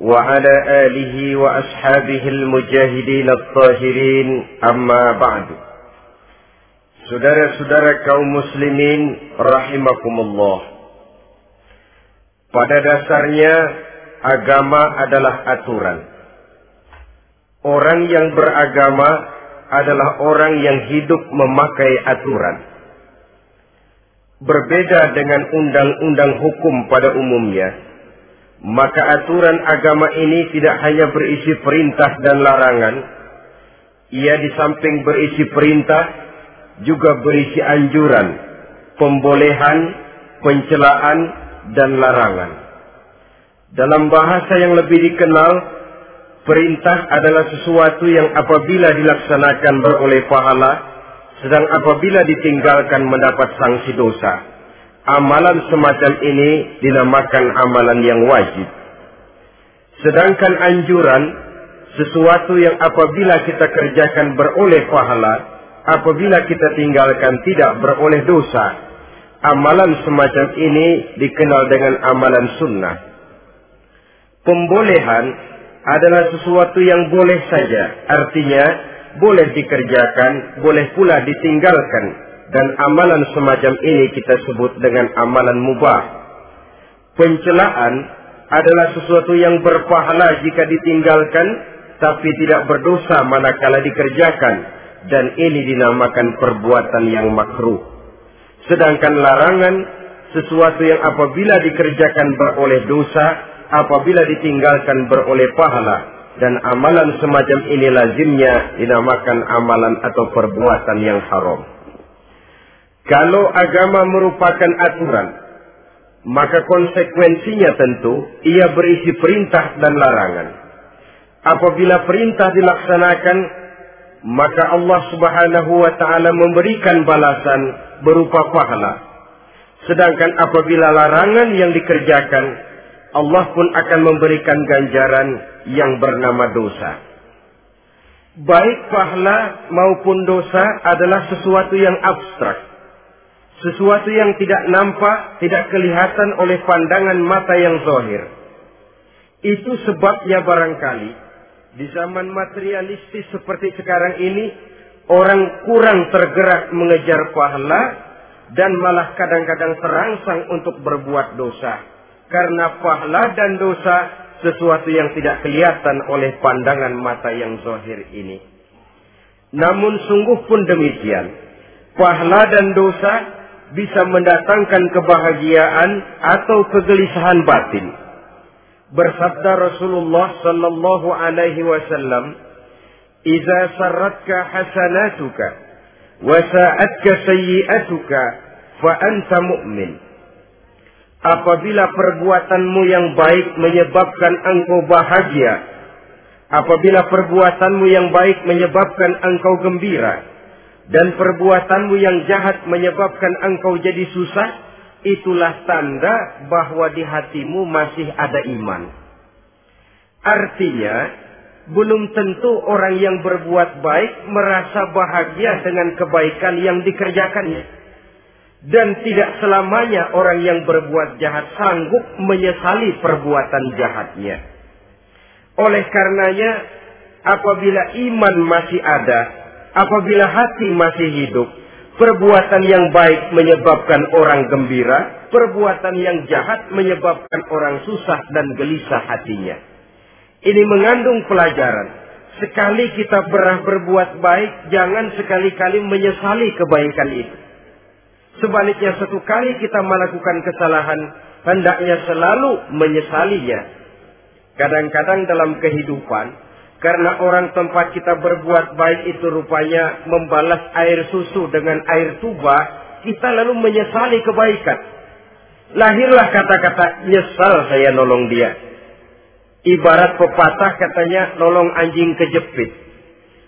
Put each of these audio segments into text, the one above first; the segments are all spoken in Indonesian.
وعلى آله وأصحابه المجاهدين الطاهرين أما بعد Saudara-saudara kaum muslimin rahimakumullah. Pada dasarnya agama adalah aturan. Orang yang beragama adalah orang yang hidup memakai aturan. Berbeda dengan undang-undang hukum pada umumnya, maka aturan agama ini tidak hanya berisi perintah dan larangan, ia di samping berisi perintah juga berisi anjuran, pembolehan, pencelaan, dan larangan. Dalam bahasa yang lebih dikenal, perintah adalah sesuatu yang apabila dilaksanakan beroleh pahala, sedang apabila ditinggalkan mendapat sanksi dosa. Amalan semacam ini dinamakan amalan yang wajib. Sedangkan anjuran, sesuatu yang apabila kita kerjakan beroleh pahala, apabila kita tinggalkan tidak beroleh dosa. Amalan semacam ini dikenal dengan amalan sunnah. Pembolehan adalah sesuatu yang boleh saja, artinya boleh dikerjakan, boleh pula ditinggalkan, dan amalan semacam ini kita sebut dengan amalan mubah. Pencelaan adalah sesuatu yang berpahala jika ditinggalkan, tapi tidak berdosa manakala dikerjakan, dan ini dinamakan perbuatan yang makruh. Sedangkan larangan, sesuatu yang apabila dikerjakan beroleh dosa, apabila ditinggalkan beroleh pahala, dan amalan semacam ini lazimnya dinamakan amalan atau perbuatan yang haram. Kalau agama merupakan aturan, maka konsekuensinya tentu ia berisi perintah dan larangan. Apabila perintah dilaksanakan, maka Allah Subhanahu wa taala memberikan balasan berupa pahala. Sedangkan apabila larangan yang dikerjakan, Allah pun akan memberikan ganjaran yang bernama dosa. Baik pahala maupun dosa adalah sesuatu yang abstrak. Sesuatu yang tidak nampak, tidak kelihatan oleh pandangan mata yang zahir. Itu sebabnya barangkali di zaman materialistis seperti sekarang ini, orang kurang tergerak mengejar pahala dan malah kadang-kadang terangsang untuk berbuat dosa. Karena pahala dan dosa sesuatu yang tidak kelihatan oleh pandangan mata yang zahir ini. Namun sungguh pun demikian, pahala dan dosa bisa mendatangkan kebahagiaan atau kegelisahan batin. Bersabda Rasulullah sallallahu alaihi wasallam, "Idza sarratka hasanatuka wa sa'atka sayyi'atuka fa anta mu'min." Apabila perbuatanmu yang baik menyebabkan engkau bahagia, apabila perbuatanmu yang baik menyebabkan engkau gembira, dan perbuatanmu yang jahat menyebabkan engkau jadi susah, itulah tanda bahwa di hatimu masih ada iman. Artinya, belum tentu orang yang berbuat baik merasa bahagia dengan kebaikan yang dikerjakannya. Dan tidak selamanya orang yang berbuat jahat sanggup menyesali perbuatan jahatnya. Oleh karenanya, apabila iman masih ada, apabila hati masih hidup, perbuatan yang baik menyebabkan orang gembira, perbuatan yang jahat menyebabkan orang susah dan gelisah hatinya. Ini mengandung pelajaran. Sekali kita pernah berbuat baik, jangan sekali-kali menyesali kebaikan itu. Sebaliknya satu kali kita melakukan kesalahan, hendaknya selalu menyesalinya. Kadang-kadang dalam kehidupan, karena orang tempat kita berbuat baik itu rupanya membalas air susu dengan air tuba, kita lalu menyesali kebaikan. Lahirlah kata-kata nyesal saya nolong dia. Ibarat pepatah katanya nolong anjing kejepit.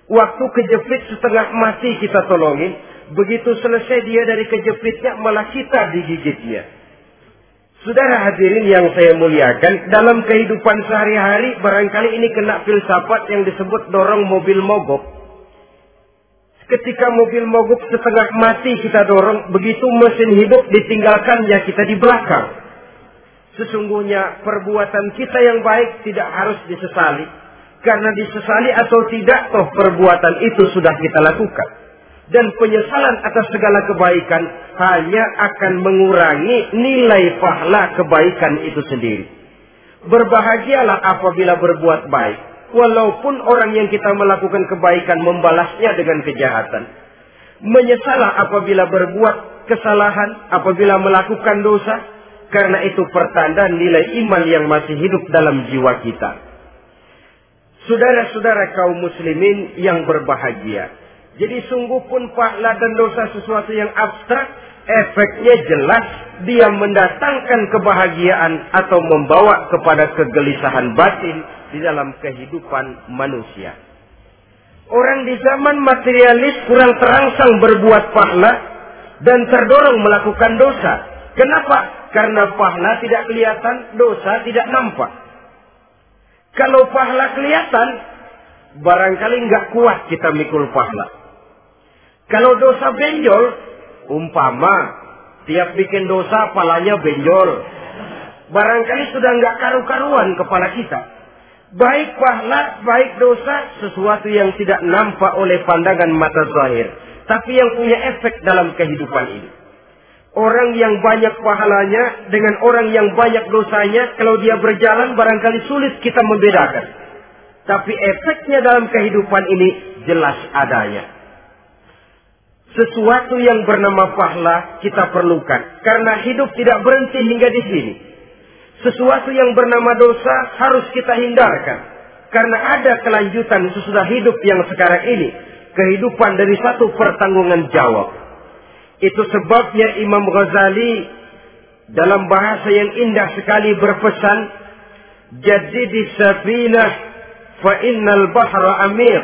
Waktu kejepit setengah mati kita tolongin. Begitu selesai dia dari kejepitnya malah kita digigitnya. Saudara hadirin yang saya muliakan, dalam kehidupan sehari-hari barangkali ini kena filsafat yang disebut dorong mobil mogok. Ketika mobil mogok setengah mati kita dorong, begitu mesin hidup ditinggalkannya kita di belakang. Sesungguhnya perbuatan kita yang baik tidak harus disesali. Karena disesali atau tidak, toh perbuatan itu sudah kita lakukan. Dan penyesalan atas segala kebaikan hanya akan mengurangi nilai pahala kebaikan itu sendiri. Berbahagialah apabila berbuat baik. Walaupun orang yang kita melakukan kebaikan membalasnya dengan kejahatan. Menyesalah apabila berbuat kesalahan, apabila melakukan dosa. Karena itu pertanda nilai iman yang masih hidup dalam jiwa kita. Saudara-saudara kaum muslimin yang berbahagia. Jadi sungguh pun pahala dan dosa sesuatu yang abstrak, efeknya jelas dia mendatangkan kebahagiaan atau membawa kepada kegelisahan batin di dalam kehidupan manusia. Orang di zaman materialis kurang terangsang berbuat pahala dan terdorong melakukan dosa. Kenapa? Karena pahala tidak kelihatan, dosa tidak nampak. Kalau pahala kelihatan, barangkali nggak kuat kita mikul pahala. Kalau dosa benjol, umpama tiap bikin dosa palanya benjol. Barangkali sudah nggak karu-karuan kepala kita. Baik pahala, baik dosa, sesuatu yang tidak nampak oleh pandangan mata zahir. Tapi yang punya efek dalam kehidupan ini. Orang yang banyak pahalanya dengan orang yang banyak dosanya, kalau dia berjalan barangkali sulit kita membedakan. Tapi efeknya dalam kehidupan ini jelas adanya. Sesuatu yang bernama pahala kita perlukan. Karena hidup tidak berhenti hingga di sini. Sesuatu yang bernama dosa harus kita hindarkan. Karena ada kelanjutan sesudah hidup yang sekarang ini. Kehidupan dari satu pertanggungan jawab. Itu sebabnya Imam Ghazali dalam bahasa yang indah sekali berpesan. Jadi di safinah fa innal bahra amir.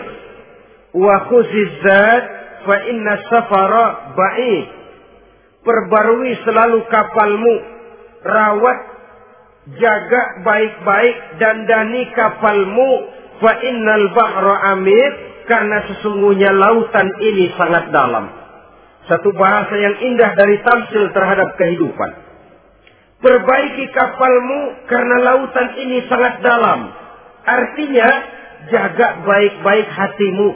Wa khuzizat fa inna safara ba'id. Perbarui selalu kapalmu. Rawat jaga baik-baik dan dani kapalmu fa innal bahra amir karena sesungguhnya lautan ini sangat dalam. Satu bahasa yang indah dari tamsil terhadap kehidupan. Perbaiki kapalmu karena lautan ini sangat dalam. Artinya jaga baik-baik hatimu.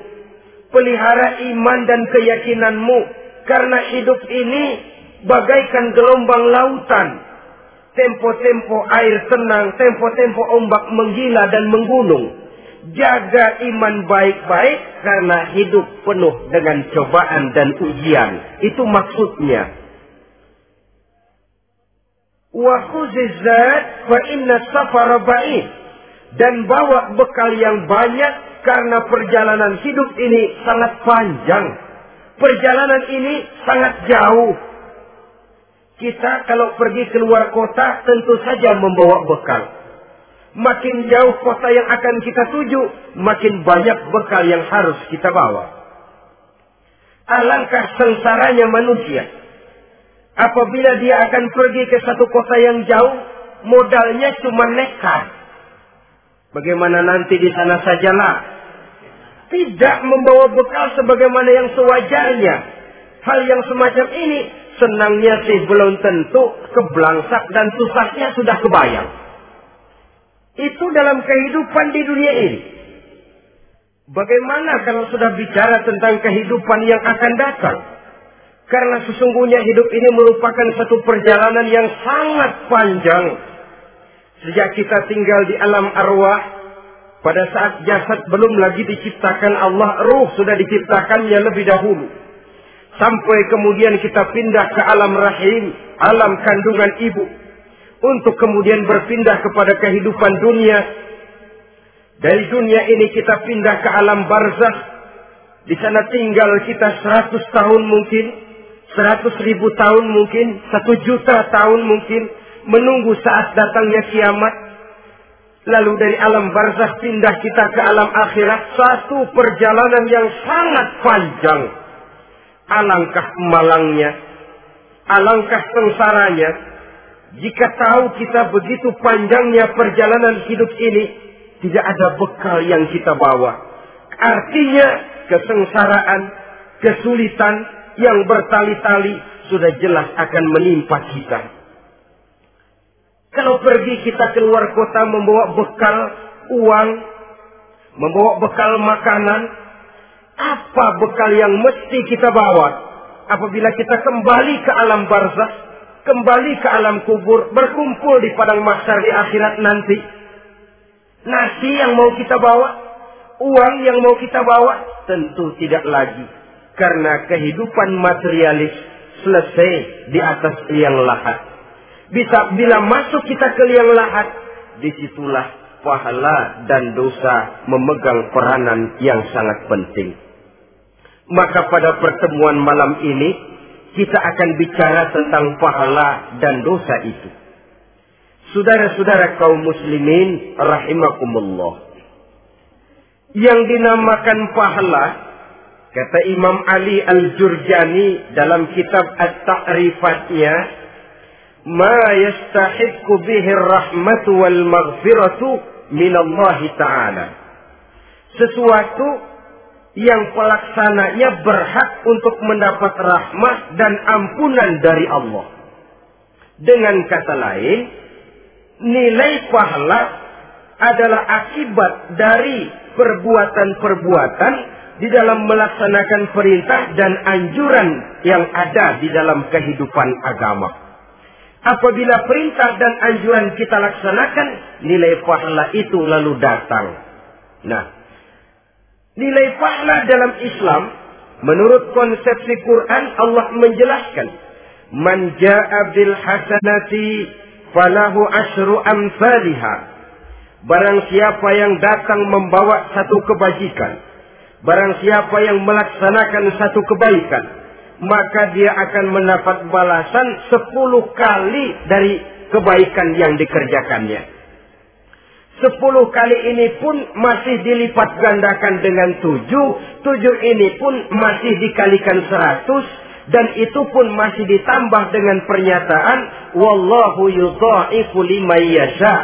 Pelihara iman dan keyakinanmu karena hidup ini bagaikan gelombang lautan tempo-tempo air tenang, tempo-tempo ombak menggila dan menggunung. Jaga iman baik-baik karena hidup penuh dengan cobaan dan ujian. Itu maksudnya. Wa khuzizat fa inna safara. Dan bawa bekal yang banyak karena perjalanan hidup ini sangat panjang. Perjalanan ini sangat jauh. Kita kalau pergi keluar kota tentu saja membawa bekal. Makin jauh kota yang akan kita tuju, makin banyak bekal yang harus kita bawa. Alangkah sengsaranya manusia. Apabila dia akan pergi ke satu kota yang jauh, modalnya cuma nekat. Bagaimana nanti di sana sajalah. Tidak membawa bekal sebagaimana yang sewajarnya. Hal yang semacam ini senangnya sih belum tentu keblangsak dan susahnya sudah kebayang. Itu dalam kehidupan di dunia ini. Bagaimana kalau sudah bicara tentang kehidupan yang akan datang? Karena sesungguhnya hidup ini merupakan satu perjalanan yang sangat panjang. Sejak kita tinggal di alam arwah, pada saat jasad belum lagi diciptakan Allah, ruh sudah diciptakannya lebih dahulu. Sampai kemudian kita pindah ke alam rahim, alam kandungan ibu. Untuk kemudian berpindah kepada kehidupan dunia. Dari dunia ini kita pindah ke alam barzah. Di sana tinggal kita seratus tahun mungkin. Seratus ribu tahun mungkin. Satu juta tahun mungkin. Menunggu saat datangnya kiamat. Lalu dari alam barzah pindah kita ke alam akhirat. Satu perjalanan yang sangat panjang. Alangkah malangnya. Alangkah sengsaranya. Jika tahu kita begitu panjangnya perjalanan hidup ini. Tidak ada bekal yang kita bawa. Artinya kesengsaraan, kesulitan yang bertali-tali sudah jelas akan menimpa kita. Kalau pergi kita keluar kota membawa bekal uang, membawa bekal makanan, apa bekal yang mesti kita bawa? Apabila kita kembali ke alam barzah, kembali ke alam kubur, berkumpul di padang mahsyar di akhirat nanti. Nasi yang mau kita bawa, uang yang mau kita bawa, tentu tidak lagi. Karena kehidupan materialis selesai di atas liang lahat. Bisa bila masuk kita ke liang lahat, di situlah pahala dan dosa memegang peranan yang sangat penting. Maka pada pertemuan malam ini kita akan bicara tentang pahala dan dosa itu. Saudara-saudara kaum muslimin rahimakumullah. Yang dinamakan pahala kata Imam Ali Al-Jurjani dalam kitab At-Ta'rifatnya ma yastahiqqu bihi rahmatu wal min Allah taala sesuatu yang pelaksananya berhak untuk mendapat rahmat dan ampunan dari Allah dengan kata lain nilai pahala adalah akibat dari perbuatan-perbuatan di dalam melaksanakan perintah dan anjuran yang ada di dalam kehidupan agama. Apabila perintah dan anjuran kita laksanakan, nilai pahala itu lalu datang. Nah, nilai pahala dalam Islam, menurut konsepsi Quran, Allah menjelaskan, Man ja'a bil hasanati falahu asyru amsalihah Barang siapa yang datang membawa satu kebajikan, barang siapa yang melaksanakan satu kebaikan, maka dia akan mendapat balasan sepuluh kali dari kebaikan yang dikerjakannya. Sepuluh kali ini pun masih dilipat gandakan dengan tujuh. Tujuh ini pun masih dikalikan seratus. Dan itu pun masih ditambah dengan pernyataan. Wallahu yudha'ifu liman yasha.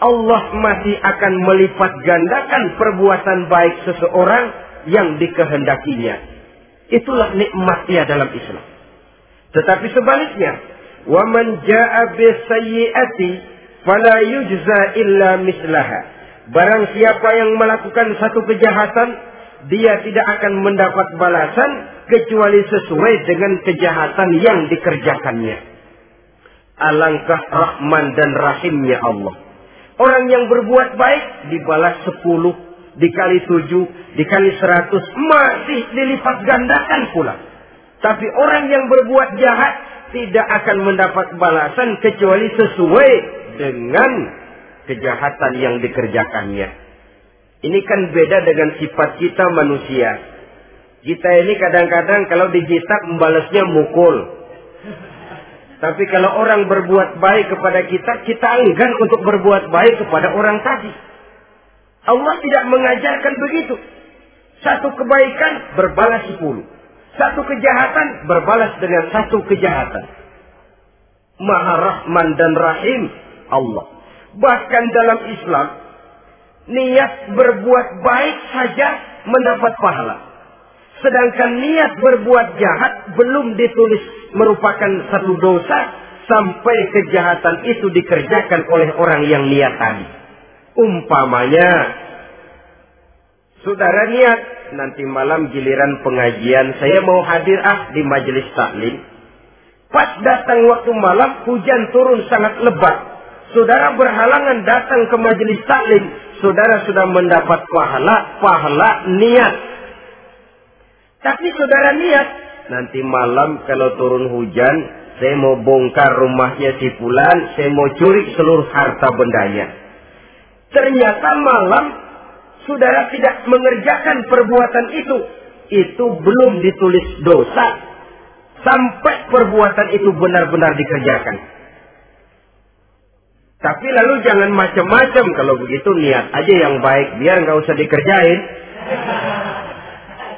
Allah masih akan melipat gandakan perbuatan baik seseorang yang dikehendakinya. Itulah nikmatnya dalam Islam. Tetapi sebaliknya, wa man jaa bisayyi'ati fala yujza illa mislaha. Barang siapa yang melakukan satu kejahatan, dia tidak akan mendapat balasan kecuali sesuai dengan kejahatan yang dikerjakannya. Alangkah rahman dan rahimnya Allah. Orang yang berbuat baik dibalas sepuluh, dikali tujuh, dikali seratus, masih dilipat gandakan pula. Tapi orang yang berbuat jahat tidak akan mendapat balasan kecuali sesuai dengan kejahatan yang dikerjakannya. Ini kan beda dengan sifat kita manusia. Kita ini kadang-kadang kalau dijitak membalasnya mukul. Tapi kalau orang berbuat baik kepada kita, kita enggan untuk berbuat baik kepada orang tadi. Allah tidak mengajarkan begitu. Satu kebaikan berbalas sepuluh. Satu kejahatan berbalas dengan satu kejahatan. Maha Rahman dan Rahim Allah. Bahkan dalam Islam, niat berbuat baik saja mendapat pahala. Sedangkan niat berbuat jahat belum ditulis merupakan satu dosa sampai kejahatan itu dikerjakan oleh orang yang niat tadi. Umpamanya, saudara niat nanti malam giliran pengajian saya mau hadir ah di majelis taklim. Pas datang waktu malam hujan turun sangat lebat. Saudara berhalangan datang ke majelis taklim. Saudara sudah mendapat pahala, pahala niat tapi saudara niat, nanti malam kalau turun hujan, saya mau bongkar rumahnya si Fulan, saya mau curi seluruh harta bendanya. Ternyata malam saudara tidak mengerjakan perbuatan itu. Itu belum ditulis dosa sampai perbuatan itu benar-benar dikerjakan. Tapi lalu jangan macam-macam kalau begitu niat aja yang baik biar nggak usah dikerjain.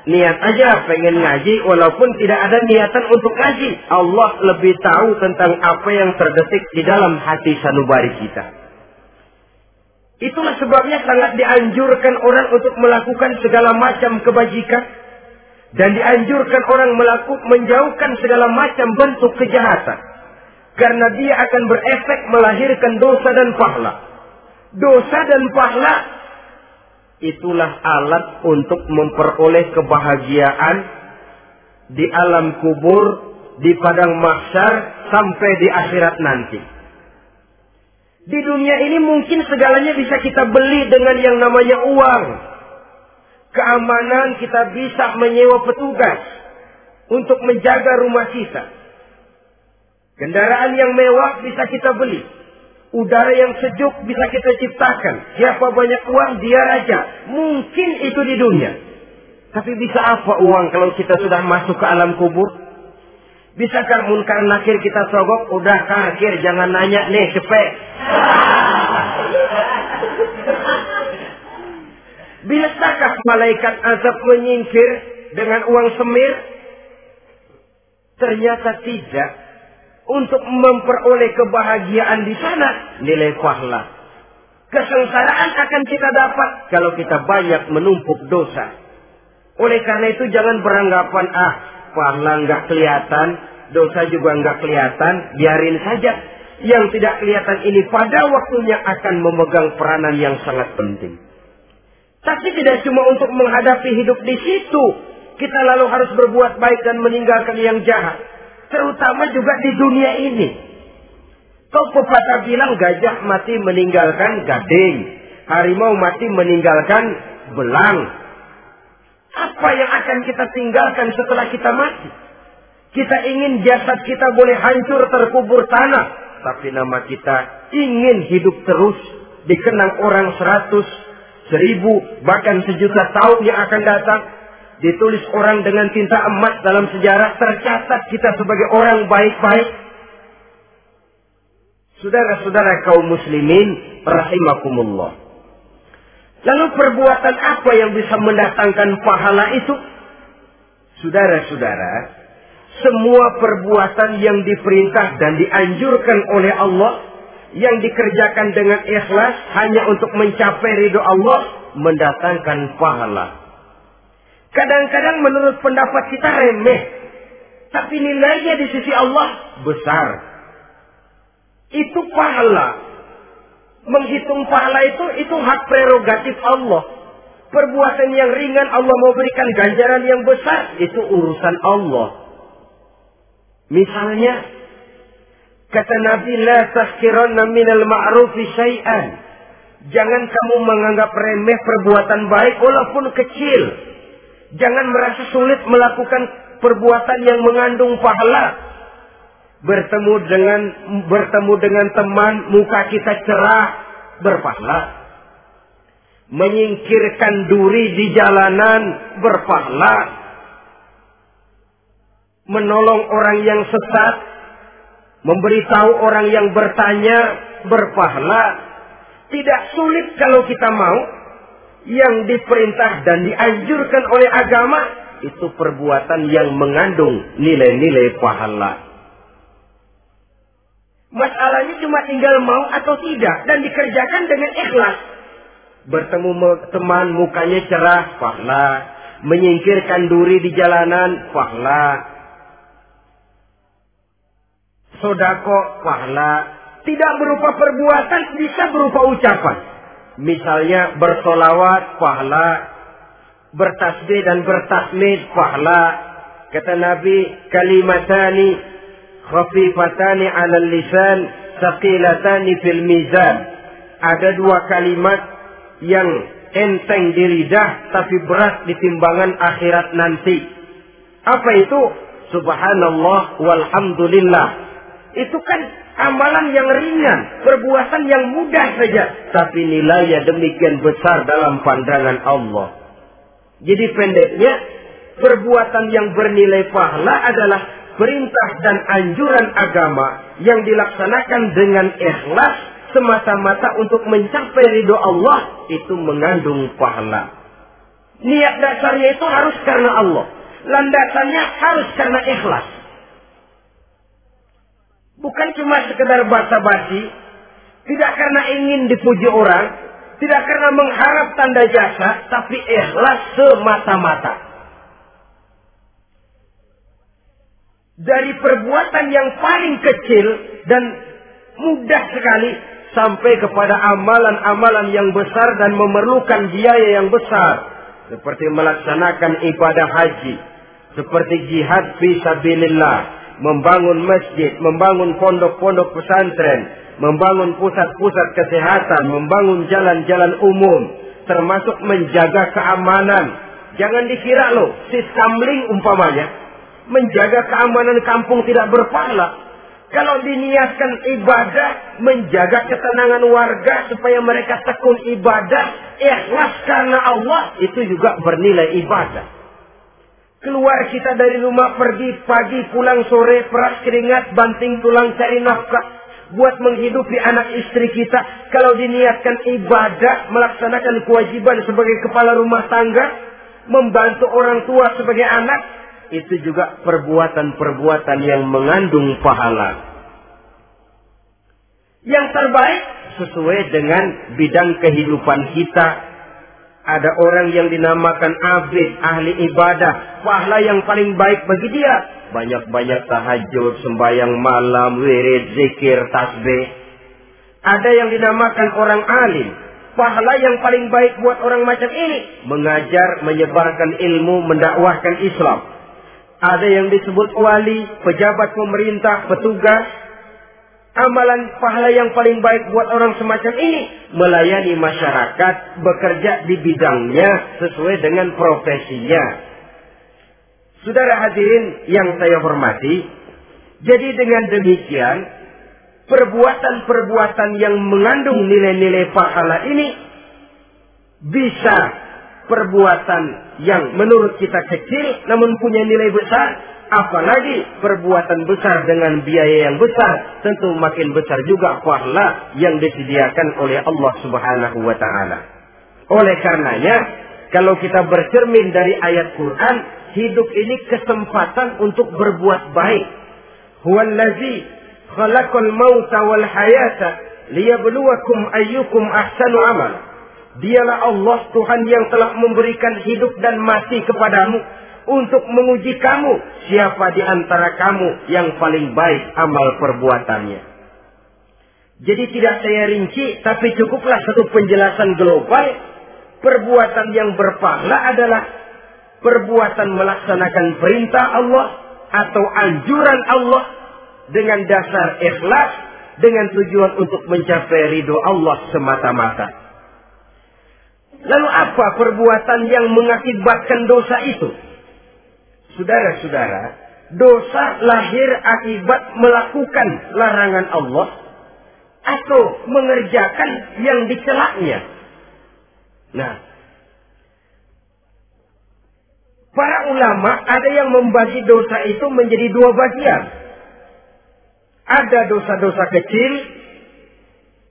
Niat aja pengen ngaji walaupun tidak ada niatan untuk ngaji. Allah lebih tahu tentang apa yang terdetik di dalam hati sanubari kita. Itulah sebabnya sangat dianjurkan orang untuk melakukan segala macam kebajikan dan dianjurkan orang melakukan menjauhkan segala macam bentuk kejahatan karena dia akan berefek melahirkan dosa dan pahala. Dosa dan pahala itulah alat untuk memperoleh kebahagiaan di alam kubur, di padang mahsyar sampai di akhirat nanti. Di dunia ini mungkin segalanya bisa kita beli dengan yang namanya uang. Keamanan kita bisa menyewa petugas untuk menjaga rumah kita. Kendaraan yang mewah bisa kita beli. Udara yang sejuk bisa kita ciptakan. Siapa banyak uang, dia raja. Mungkin itu di dunia. Tapi bisa apa uang kalau kita sudah masuk ke alam kubur? Bisakah munkar nakir kita sogok? Udah kakir, jangan nanya nih, cepet. Bisakah malaikat azab menyingkir dengan uang semir? Ternyata tidak. Untuk memperoleh kebahagiaan di sana, nilai pahala. Kesengsaraan akan kita dapat kalau kita banyak menumpuk dosa. Oleh karena itu jangan beranggapan, ah, pahala nggak kelihatan, dosa juga nggak kelihatan, biarin saja. Yang tidak kelihatan ini pada waktunya akan memegang peranan yang sangat penting. Tapi tidak cuma untuk menghadapi hidup di situ. Kita lalu harus berbuat baik dan meninggalkan yang jahat. Terutama juga di dunia ini. Kau pepatah bilang gajah mati meninggalkan gading. Harimau mati meninggalkan belang. Apa yang akan kita tinggalkan setelah kita mati? Kita ingin jasad kita boleh hancur terkubur tanah. Tapi nama kita ingin hidup terus. Dikenang orang seratus, seribu, bahkan sejuta tahun yang akan datang ditulis orang dengan tinta emas dalam sejarah tercatat kita sebagai orang baik-baik. Saudara-saudara kaum muslimin rahimakumullah. Lalu perbuatan apa yang bisa mendatangkan pahala itu? Saudara-saudara, semua perbuatan yang diperintah dan dianjurkan oleh Allah yang dikerjakan dengan ikhlas hanya untuk mencapai ridho Allah mendatangkan pahala. Kadang-kadang menurut pendapat kita remeh. Tapi nilainya di sisi Allah besar. Itu pahala. Menghitung pahala itu, itu hak prerogatif Allah. Perbuatan yang ringan Allah mau berikan ganjaran yang besar. Itu urusan Allah. Misalnya, kata Nabi, La tahkiranna minal ma'rufi syai'an. Jangan kamu menganggap remeh perbuatan baik walaupun kecil. Jangan merasa sulit melakukan perbuatan yang mengandung pahala. Bertemu dengan bertemu dengan teman, muka kita cerah, berpahala. Menyingkirkan duri di jalanan, berpahala. Menolong orang yang sesat, memberitahu orang yang bertanya, berpahala. Tidak sulit kalau kita mau, yang diperintah dan dianjurkan oleh agama itu perbuatan yang mengandung nilai-nilai pahala. Masalahnya cuma tinggal mau atau tidak dan dikerjakan dengan ikhlas. Bertemu teman mukanya cerah, pahala. Menyingkirkan duri di jalanan, pahala. Sodako, pahala. Tidak berupa perbuatan, bisa berupa ucapan. Misalnya bersolawat, pahala. Bertasbih dan bertasmid, pahala. Kata Nabi, kalimatani khafifatani ala lisan, saqilatani fil mizan. Ada dua kalimat yang enteng di lidah, tapi berat di timbangan akhirat nanti. Apa itu? Subhanallah walhamdulillah. Itu kan amalan yang ringan, perbuatan yang mudah saja, tapi nilainya demikian besar dalam pandangan Allah. Jadi pendeknya, perbuatan yang bernilai pahala adalah perintah dan anjuran agama yang dilaksanakan dengan ikhlas semata-mata untuk mencapai ridho Allah itu mengandung pahala. Niat dasarnya itu harus karena Allah. Landasannya harus karena ikhlas. Bukan cuma sekedar basa-basi, tidak karena ingin dipuji orang, tidak karena mengharap tanda jasa, tapi ikhlas semata-mata. Dari perbuatan yang paling kecil dan mudah sekali sampai kepada amalan-amalan yang besar dan memerlukan biaya yang besar seperti melaksanakan ibadah haji, seperti jihad fi sabilillah, membangun masjid, membangun pondok-pondok pesantren, membangun pusat-pusat kesehatan, membangun jalan-jalan umum, termasuk menjaga keamanan. Jangan dikira loh, si samling umpamanya, menjaga keamanan kampung tidak berpahala. Kalau diniatkan ibadah, menjaga ketenangan warga supaya mereka tekun ibadah, ikhlas karena Allah, itu juga bernilai ibadah. Keluar kita dari rumah pergi pagi pulang sore peras keringat banting tulang cari nafkah buat menghidupi anak istri kita. Kalau diniatkan ibadah melaksanakan kewajiban sebagai kepala rumah tangga, membantu orang tua sebagai anak, itu juga perbuatan-perbuatan yang mengandung pahala. Yang terbaik sesuai dengan bidang kehidupan kita. Ada orang yang dinamakan abid, ahli ibadah. Pahala yang paling baik bagi dia. Banyak-banyak tahajud, sembahyang malam, wirid, zikir, tasbih. Ada yang dinamakan orang alim. Pahala yang paling baik buat orang macam ini. Mengajar, menyebarkan ilmu, mendakwahkan Islam. Ada yang disebut wali, pejabat pemerintah, petugas, amalan pahala yang paling baik buat orang semacam ini melayani masyarakat, bekerja di bidangnya sesuai dengan profesinya. Saudara hadirin yang saya hormati, jadi dengan demikian perbuatan-perbuatan yang mengandung nilai-nilai pahala ini bisa perbuatan yang menurut kita kecil namun punya nilai besar Apalagi perbuatan besar dengan biaya yang besar, tentu makin besar juga pahala yang disediakan oleh Allah Subhanahu wa taala. Oleh karenanya, kalau kita bercermin dari ayat Quran, hidup ini kesempatan untuk berbuat baik. Huwallazi khalaqal mauta wal hayata liyabluwakum ayyukum ahsanu amal. Dialah Allah Tuhan yang telah memberikan hidup dan mati kepadamu untuk menguji kamu siapa di antara kamu yang paling baik amal perbuatannya. Jadi tidak saya rinci, tapi cukuplah satu penjelasan global. Perbuatan yang berpahala adalah perbuatan melaksanakan perintah Allah atau anjuran Allah dengan dasar ikhlas dengan tujuan untuk mencapai ridho Allah semata-mata. Lalu apa perbuatan yang mengakibatkan dosa itu? Saudara-saudara, dosa lahir akibat melakukan larangan Allah atau mengerjakan yang dicelaknya. Nah, para ulama ada yang membagi dosa itu menjadi dua bagian. Ada dosa-dosa kecil,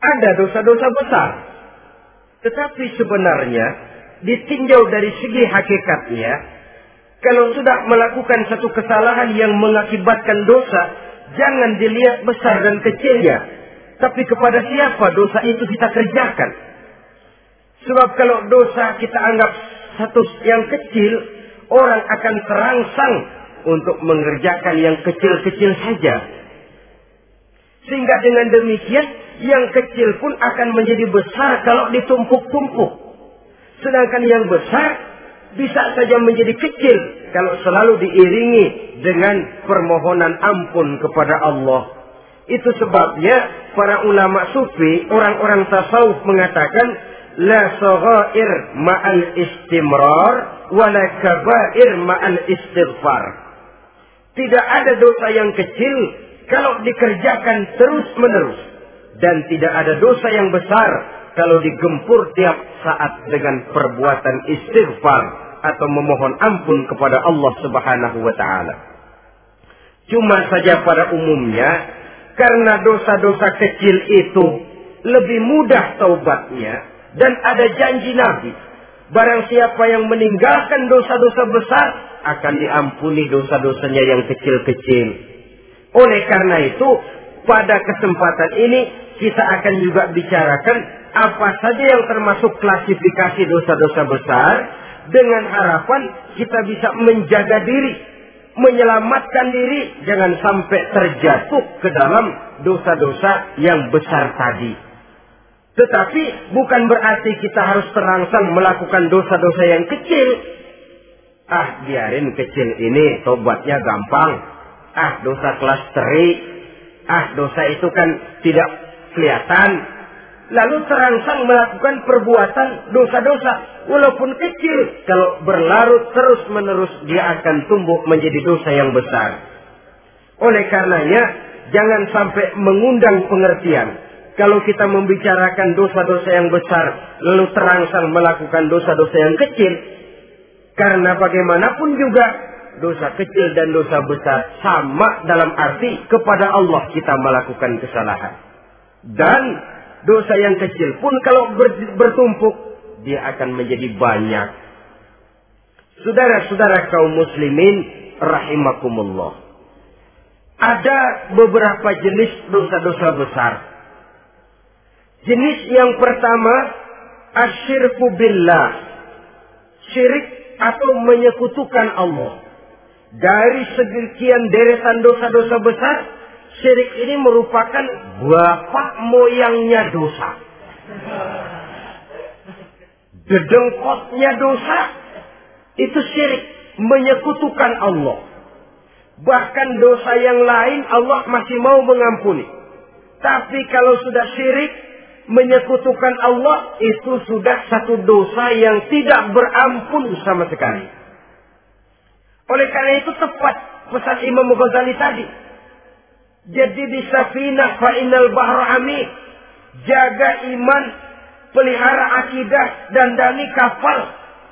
ada dosa-dosa besar. Tetapi sebenarnya ditinjau dari segi hakikatnya, kalau sudah melakukan satu kesalahan yang mengakibatkan dosa, jangan dilihat besar dan kecilnya. Tapi kepada siapa dosa itu kita kerjakan. Sebab kalau dosa kita anggap satu yang kecil, orang akan terangsang untuk mengerjakan yang kecil-kecil saja. Sehingga dengan demikian, yang kecil pun akan menjadi besar kalau ditumpuk-tumpuk. Sedangkan yang besar bisa saja menjadi kecil kalau selalu diiringi dengan permohonan ampun kepada Allah. Itu sebabnya para ulama sufi, orang-orang tasawuf mengatakan la saghair ma'al istimrar wa la kabair ma'al istighfar. Tidak ada dosa yang kecil kalau dikerjakan terus-menerus dan tidak ada dosa yang besar kalau digempur tiap saat dengan perbuatan istighfar atau memohon ampun kepada Allah Subhanahu wa taala. Cuma saja pada umumnya karena dosa-dosa kecil itu lebih mudah taubatnya dan ada janji Nabi. Barang siapa yang meninggalkan dosa-dosa besar akan diampuni dosa-dosanya yang kecil-kecil. Oleh karena itu, pada kesempatan ini kita akan juga bicarakan apa saja yang termasuk klasifikasi dosa-dosa besar dengan harapan kita bisa menjaga diri, menyelamatkan diri jangan sampai terjatuh ke dalam dosa-dosa yang besar tadi. Tetapi bukan berarti kita harus terangsang melakukan dosa-dosa yang kecil. Ah, biarin kecil ini tobatnya gampang. Ah, dosa kelas teri. Ah, dosa itu kan tidak kelihatan. Lalu terangsang melakukan perbuatan dosa-dosa. Walaupun kecil. Kalau berlarut terus-menerus dia akan tumbuh menjadi dosa yang besar. Oleh karenanya, jangan sampai mengundang pengertian kalau kita membicarakan dosa-dosa yang besar, lalu terangsang melakukan dosa-dosa yang kecil, karena bagaimanapun juga dosa kecil dan dosa besar sama dalam arti kepada Allah kita melakukan kesalahan. Dan dosa yang kecil pun kalau bertumpuk, dia akan menjadi banyak. Saudara-saudara kaum muslimin rahimakumullah. Ada beberapa jenis dosa-dosa besar Jenis yang pertama, asyirku billah. Syirik atau menyekutukan Allah. Dari sekian deretan dosa-dosa besar, syirik ini merupakan bapak moyangnya dosa. Dedengkotnya dosa, itu syirik. Menyekutukan Allah. Bahkan dosa yang lain Allah masih mau mengampuni. Tapi kalau sudah syirik, menyekutukan Allah itu sudah satu dosa yang tidak berampun sama sekali. Oleh karena itu tepat pesan Imam Ghazali tadi. Jadi di safinah fa'inal bahru amik. Jaga iman, pelihara akidah, dan dani kapal.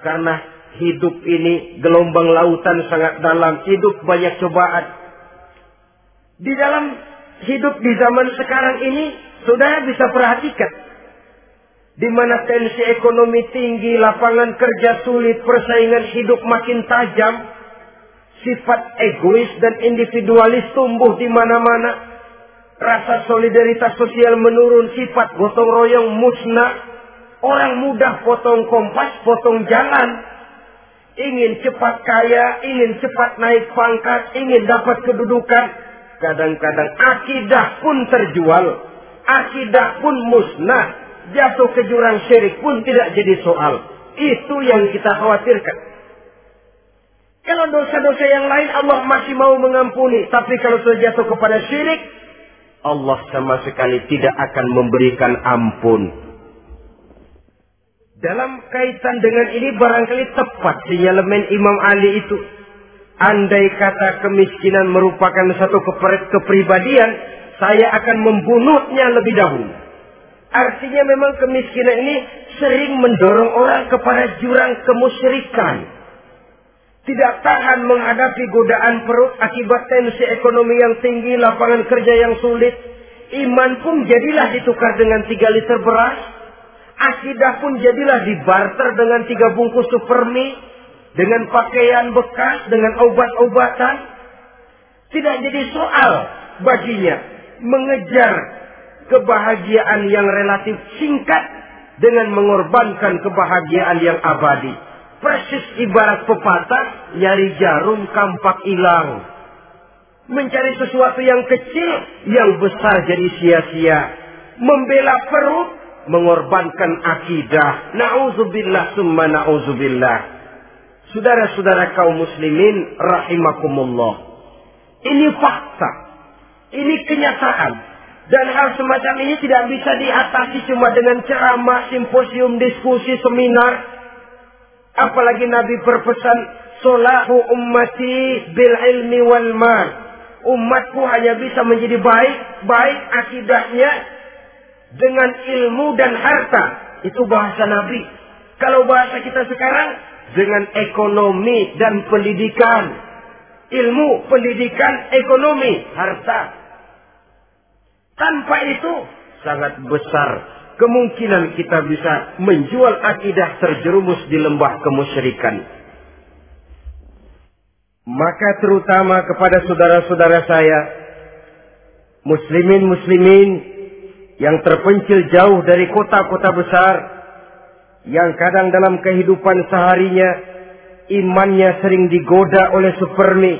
Karena hidup ini gelombang lautan sangat dalam. Hidup banyak cobaan. Di dalam hidup di zaman sekarang ini Saudara bisa perhatikan. Di mana tensi ekonomi tinggi, lapangan kerja sulit, persaingan hidup makin tajam, sifat egois dan individualis tumbuh di mana-mana, rasa solidaritas sosial menurun, sifat gotong royong musnah, orang mudah potong kompas, potong jalan, ingin cepat kaya, ingin cepat naik pangkat, ingin dapat kedudukan, kadang-kadang akidah pun terjual akidah pun musnah, jatuh ke jurang syirik pun tidak jadi soal. Itu yang kita khawatirkan. Kalau dosa-dosa yang lain Allah masih mau mengampuni, tapi kalau sudah jatuh kepada syirik, Allah sama sekali tidak akan memberikan ampun. Dalam kaitan dengan ini barangkali tepat sinyalemen Imam Ali itu. Andai kata kemiskinan merupakan satu kepribadian, saya akan membunuhnya lebih dahulu. Artinya memang kemiskinan ini sering mendorong orang kepada jurang kemusyrikan. Tidak tahan menghadapi godaan perut akibat tensi ekonomi yang tinggi, lapangan kerja yang sulit. Iman pun jadilah ditukar dengan tiga liter beras. Akidah pun jadilah dibarter dengan tiga bungkus supermi. Dengan pakaian bekas, dengan obat-obatan. Tidak jadi soal baginya mengejar kebahagiaan yang relatif singkat dengan mengorbankan kebahagiaan yang abadi. Persis ibarat pepatah, nyari jarum kampak hilang. Mencari sesuatu yang kecil, yang besar jadi sia-sia. Membela perut, mengorbankan akidah. Na'udzubillah summa na'udzubillah. Saudara-saudara kaum muslimin rahimakumullah. Ini fakta. Ini kenyataan. Dan hal semacam ini tidak bisa diatasi cuma dengan ceramah, simposium, diskusi, seminar. Apalagi Nabi berpesan, Solahu ummati bil ilmi wal mal. Umatku hanya bisa menjadi baik, baik akidahnya dengan ilmu dan harta. Itu bahasa Nabi. Kalau bahasa kita sekarang, dengan ekonomi dan pendidikan. Ilmu, pendidikan, ekonomi, harta. Tanpa itu sangat besar kemungkinan kita bisa menjual akidah terjerumus di lembah kemusyrikan. Maka terutama kepada saudara-saudara saya, muslimin-muslimin yang terpencil jauh dari kota-kota besar, yang kadang dalam kehidupan seharinya imannya sering digoda oleh supermi,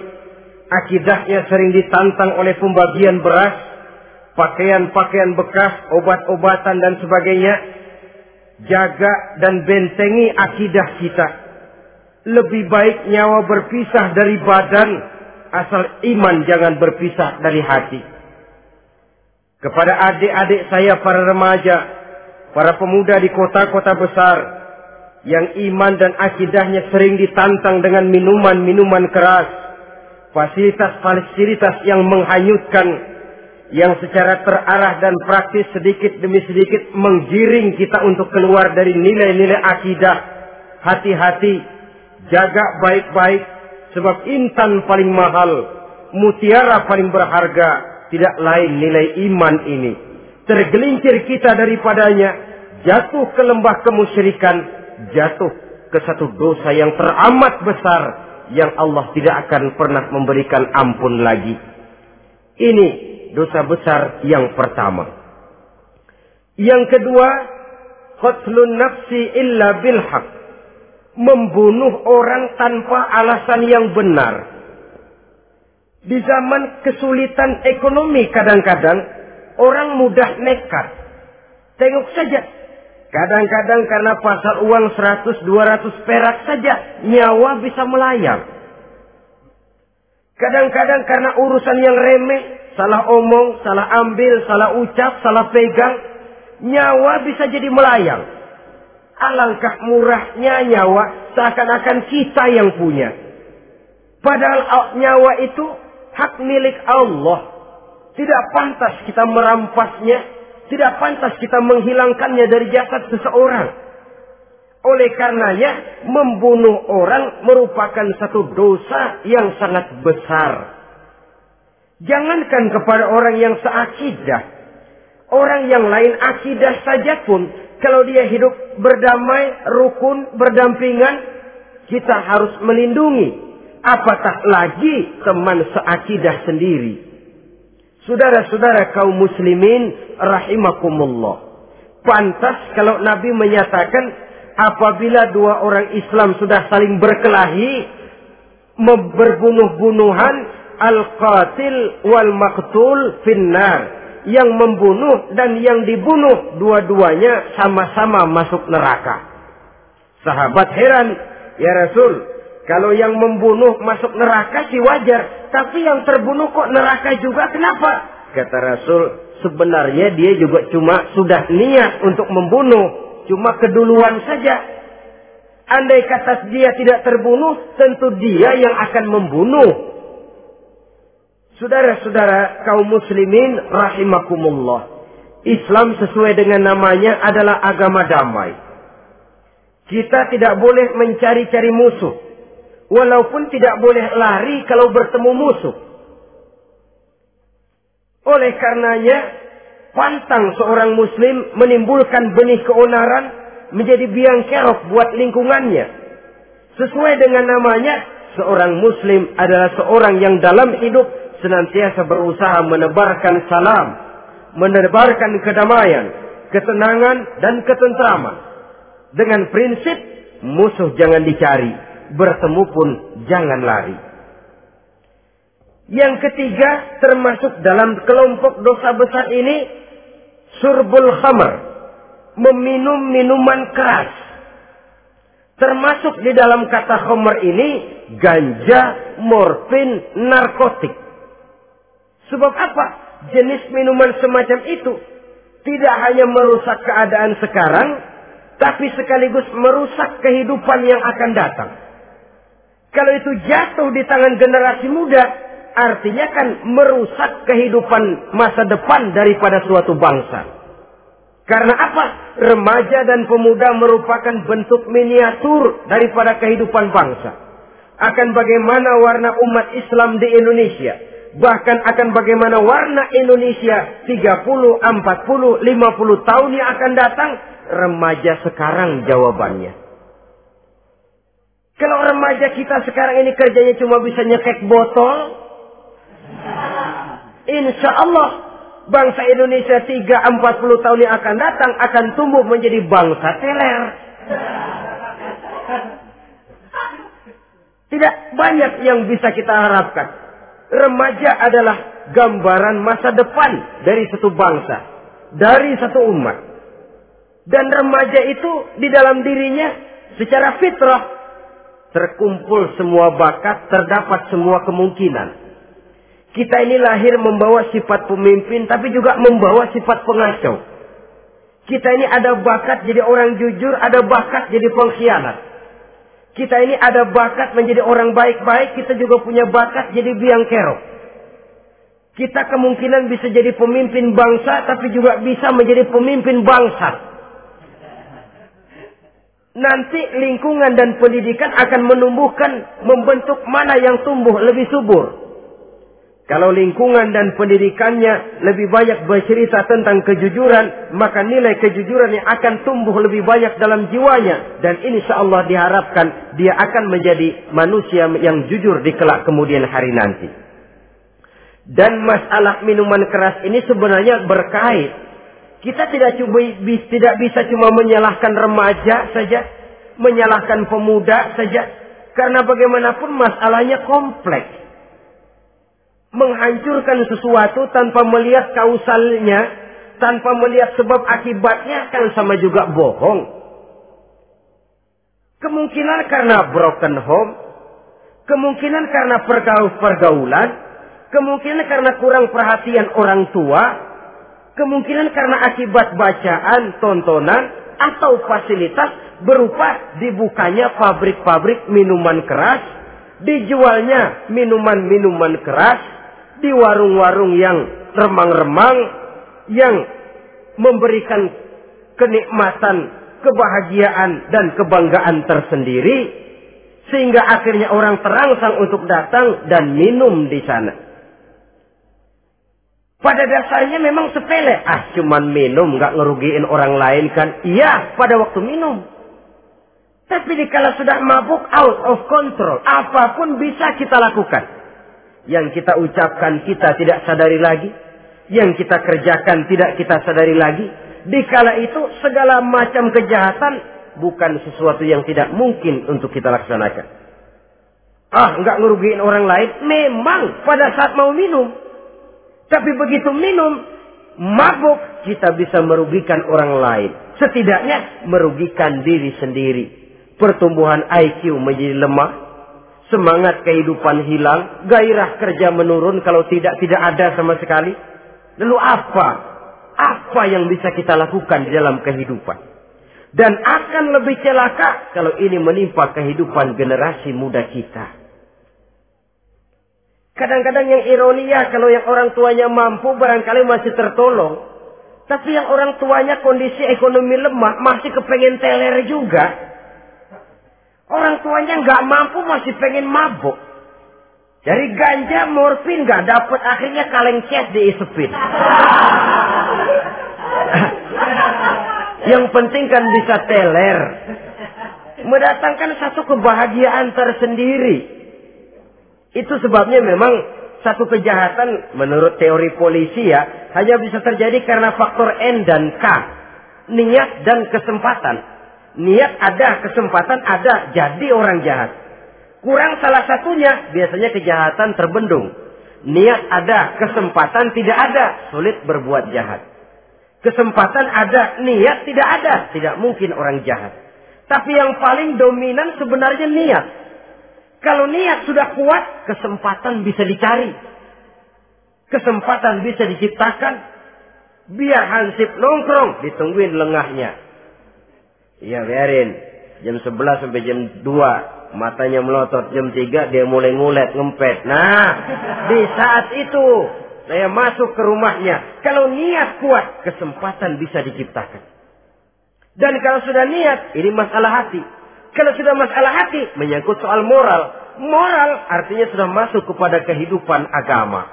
akidahnya sering ditantang oleh pembagian beras, pakaian-pakaian bekas, obat-obatan dan sebagainya. Jaga dan bentengi akidah kita. Lebih baik nyawa berpisah dari badan, asal iman jangan berpisah dari hati. Kepada adik-adik saya para remaja, para pemuda di kota-kota besar, yang iman dan akidahnya sering ditantang dengan minuman-minuman keras, fasilitas-fasilitas yang menghanyutkan yang secara terarah dan praktis sedikit demi sedikit menggiring kita untuk keluar dari nilai-nilai akidah. Hati-hati, jaga baik-baik, sebab intan paling mahal, mutiara paling berharga, tidak lain nilai iman ini. Tergelincir kita daripadanya, jatuh ke lembah kemusyrikan, jatuh ke satu dosa yang teramat besar, yang Allah tidak akan pernah memberikan ampun lagi. Ini dosa besar yang pertama. Yang kedua, qatlun nafsi illa bil haq. Membunuh orang tanpa alasan yang benar. Di zaman kesulitan ekonomi kadang-kadang orang mudah nekat. Tengok saja. Kadang-kadang karena pasar uang 100-200 perak saja nyawa bisa melayang. Kadang-kadang karena urusan yang remeh salah omong, salah ambil, salah ucap, salah pegang, nyawa bisa jadi melayang. Alangkah murahnya nyawa seakan-akan kita yang punya. Padahal nyawa itu hak milik Allah. Tidak pantas kita merampasnya. Tidak pantas kita menghilangkannya dari jasad seseorang. Oleh karenanya, membunuh orang merupakan satu dosa yang sangat besar. Jangankan kepada orang yang seakidah. Orang yang lain akidah saja pun. Kalau dia hidup berdamai, rukun, berdampingan. Kita harus melindungi. Apatah lagi teman seakidah sendiri. Saudara-saudara kaum muslimin rahimakumullah. Pantas kalau Nabi menyatakan apabila dua orang Islam sudah saling berkelahi, berbunuh-bunuhan, al-qatil wal maktul finnar. Yang membunuh dan yang dibunuh dua-duanya sama-sama masuk neraka. Sahabat heran, ya Rasul, kalau yang membunuh masuk neraka sih wajar, tapi yang terbunuh kok neraka juga kenapa? Kata Rasul, sebenarnya dia juga cuma sudah niat untuk membunuh, cuma keduluan saja. Andai kata dia tidak terbunuh, tentu dia yang akan membunuh. Saudara-saudara kaum muslimin rahimakumullah. Islam sesuai dengan namanya adalah agama damai. Kita tidak boleh mencari-cari musuh. Walaupun tidak boleh lari kalau bertemu musuh. Oleh karenanya, pantang seorang muslim menimbulkan benih keonaran menjadi biang kerok buat lingkungannya. Sesuai dengan namanya, seorang muslim adalah seorang yang dalam hidup senantiasa berusaha menebarkan salam, menebarkan kedamaian, ketenangan dan ketentraman. Dengan prinsip musuh jangan dicari, bertemu pun jangan lari. Yang ketiga termasuk dalam kelompok dosa besar ini surbul khamr, meminum minuman keras. Termasuk di dalam kata khamr ini ganja, morfin, narkotik. Sebab apa? Jenis minuman semacam itu tidak hanya merusak keadaan sekarang, tapi sekaligus merusak kehidupan yang akan datang. Kalau itu jatuh di tangan generasi muda, artinya kan merusak kehidupan masa depan daripada suatu bangsa. Karena apa? Remaja dan pemuda merupakan bentuk miniatur daripada kehidupan bangsa. Akan bagaimana warna umat Islam di Indonesia Bahkan akan bagaimana warna Indonesia 30, 40, 50 tahun yang akan datang. Remaja sekarang jawabannya. Kalau remaja kita sekarang ini kerjanya cuma bisa nyekek botol. Insya Allah bangsa Indonesia 3, 40 tahun yang akan datang akan tumbuh menjadi bangsa teler. Tidak banyak yang bisa kita harapkan. Remaja adalah gambaran masa depan dari satu bangsa, dari satu umat. Dan remaja itu di dalam dirinya secara fitrah terkumpul semua bakat, terdapat semua kemungkinan. Kita ini lahir membawa sifat pemimpin tapi juga membawa sifat pengacau. Kita ini ada bakat jadi orang jujur, ada bakat jadi pengkhianat. Kita ini ada bakat menjadi orang baik-baik, kita juga punya bakat jadi biang kerok. Kita kemungkinan bisa jadi pemimpin bangsa, tapi juga bisa menjadi pemimpin bangsa. Nanti lingkungan dan pendidikan akan menumbuhkan, membentuk mana yang tumbuh lebih subur. Kalau lingkungan dan pendidikannya lebih banyak bercerita tentang kejujuran, maka nilai kejujuran yang akan tumbuh lebih banyak dalam jiwanya. Dan insya Allah diharapkan dia akan menjadi manusia yang jujur di kelak kemudian hari nanti. Dan masalah minuman keras ini sebenarnya berkait. Kita tidak cuma, tidak bisa cuma menyalahkan remaja saja, menyalahkan pemuda saja. Karena bagaimanapun masalahnya kompleks menghancurkan sesuatu tanpa melihat kausalnya, tanpa melihat sebab akibatnya kan sama juga bohong. Kemungkinan karena broken home, kemungkinan karena pergaulan, kemungkinan karena kurang perhatian orang tua, kemungkinan karena akibat bacaan, tontonan, atau fasilitas berupa dibukanya pabrik-pabrik minuman keras, dijualnya minuman-minuman keras, di warung-warung yang remang-remang yang memberikan kenikmatan, kebahagiaan dan kebanggaan tersendiri sehingga akhirnya orang terangsang untuk datang dan minum di sana. Pada dasarnya memang sepele. Ah, cuman minum, nggak ngerugiin orang lain kan? Iya, pada waktu minum. Tapi kalau sudah mabuk, out of control. Apa pun bisa kita lakukan. Yang kita ucapkan kita tidak sadari lagi. Yang kita kerjakan tidak kita sadari lagi. Dikala itu segala macam kejahatan bukan sesuatu yang tidak mungkin untuk kita laksanakan. Ah, nggak ngerugiin orang lain. Memang pada saat mau minum. Tapi begitu minum, mabuk, kita bisa merugikan orang lain. Setidaknya merugikan diri sendiri. Pertumbuhan IQ menjadi lemah semangat kehidupan hilang, gairah kerja menurun kalau tidak tidak ada sama sekali. Lalu apa? Apa yang bisa kita lakukan di dalam kehidupan? Dan akan lebih celaka kalau ini menimpa kehidupan generasi muda kita. Kadang-kadang yang ironia kalau yang orang tuanya mampu barangkali masih tertolong. Tapi yang orang tuanya kondisi ekonomi lemah masih kepengen teler juga. Orang tuanya nggak mampu masih pengen mabuk. Dari ganja, morfin nggak dapet akhirnya kaleng cat diisepin. Yang penting kan bisa teler. Mendatangkan satu kebahagiaan tersendiri. Itu sebabnya memang satu kejahatan menurut teori polisi ya hanya bisa terjadi karena faktor N dan K. Niat dan kesempatan. Niat ada, kesempatan ada, jadi orang jahat. Kurang salah satunya, biasanya kejahatan terbendung. Niat ada, kesempatan tidak ada, sulit berbuat jahat. Kesempatan ada, niat tidak ada, tidak mungkin orang jahat. Tapi yang paling dominan sebenarnya niat. Kalau niat sudah kuat, kesempatan bisa dicari. Kesempatan bisa diciptakan. Biar hansip nongkrong, ditungguin lengahnya. Iya biarin. Jam 11 sampai jam 2. Matanya melotot. Jam 3 dia mulai ngulet, ngempet. Nah, di saat itu saya masuk ke rumahnya. Kalau niat kuat, kesempatan bisa diciptakan. Dan kalau sudah niat, ini masalah hati. Kalau sudah masalah hati, menyangkut soal moral. Moral artinya sudah masuk kepada kehidupan agama.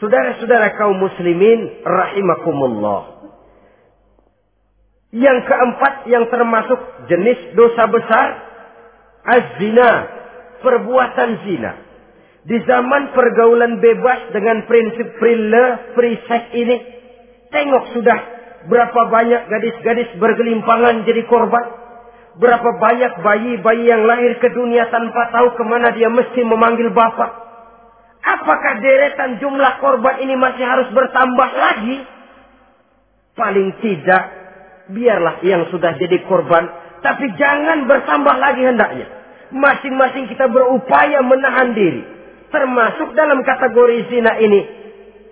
Saudara-saudara kaum muslimin rahimakumullah. Yang keempat yang termasuk jenis dosa besar az-zina, perbuatan zina. Di zaman pergaulan bebas dengan prinsip free sex ini, tengok sudah berapa banyak gadis-gadis bergelimpangan jadi korban. Berapa banyak bayi-bayi yang lahir ke dunia tanpa tahu ke mana dia mesti memanggil bapak. Apakah deretan jumlah korban ini masih harus bertambah lagi? Paling tidak, biarlah yang sudah jadi korban, tapi jangan bertambah lagi hendaknya. Masing-masing kita berupaya menahan diri. Termasuk dalam kategori zina ini.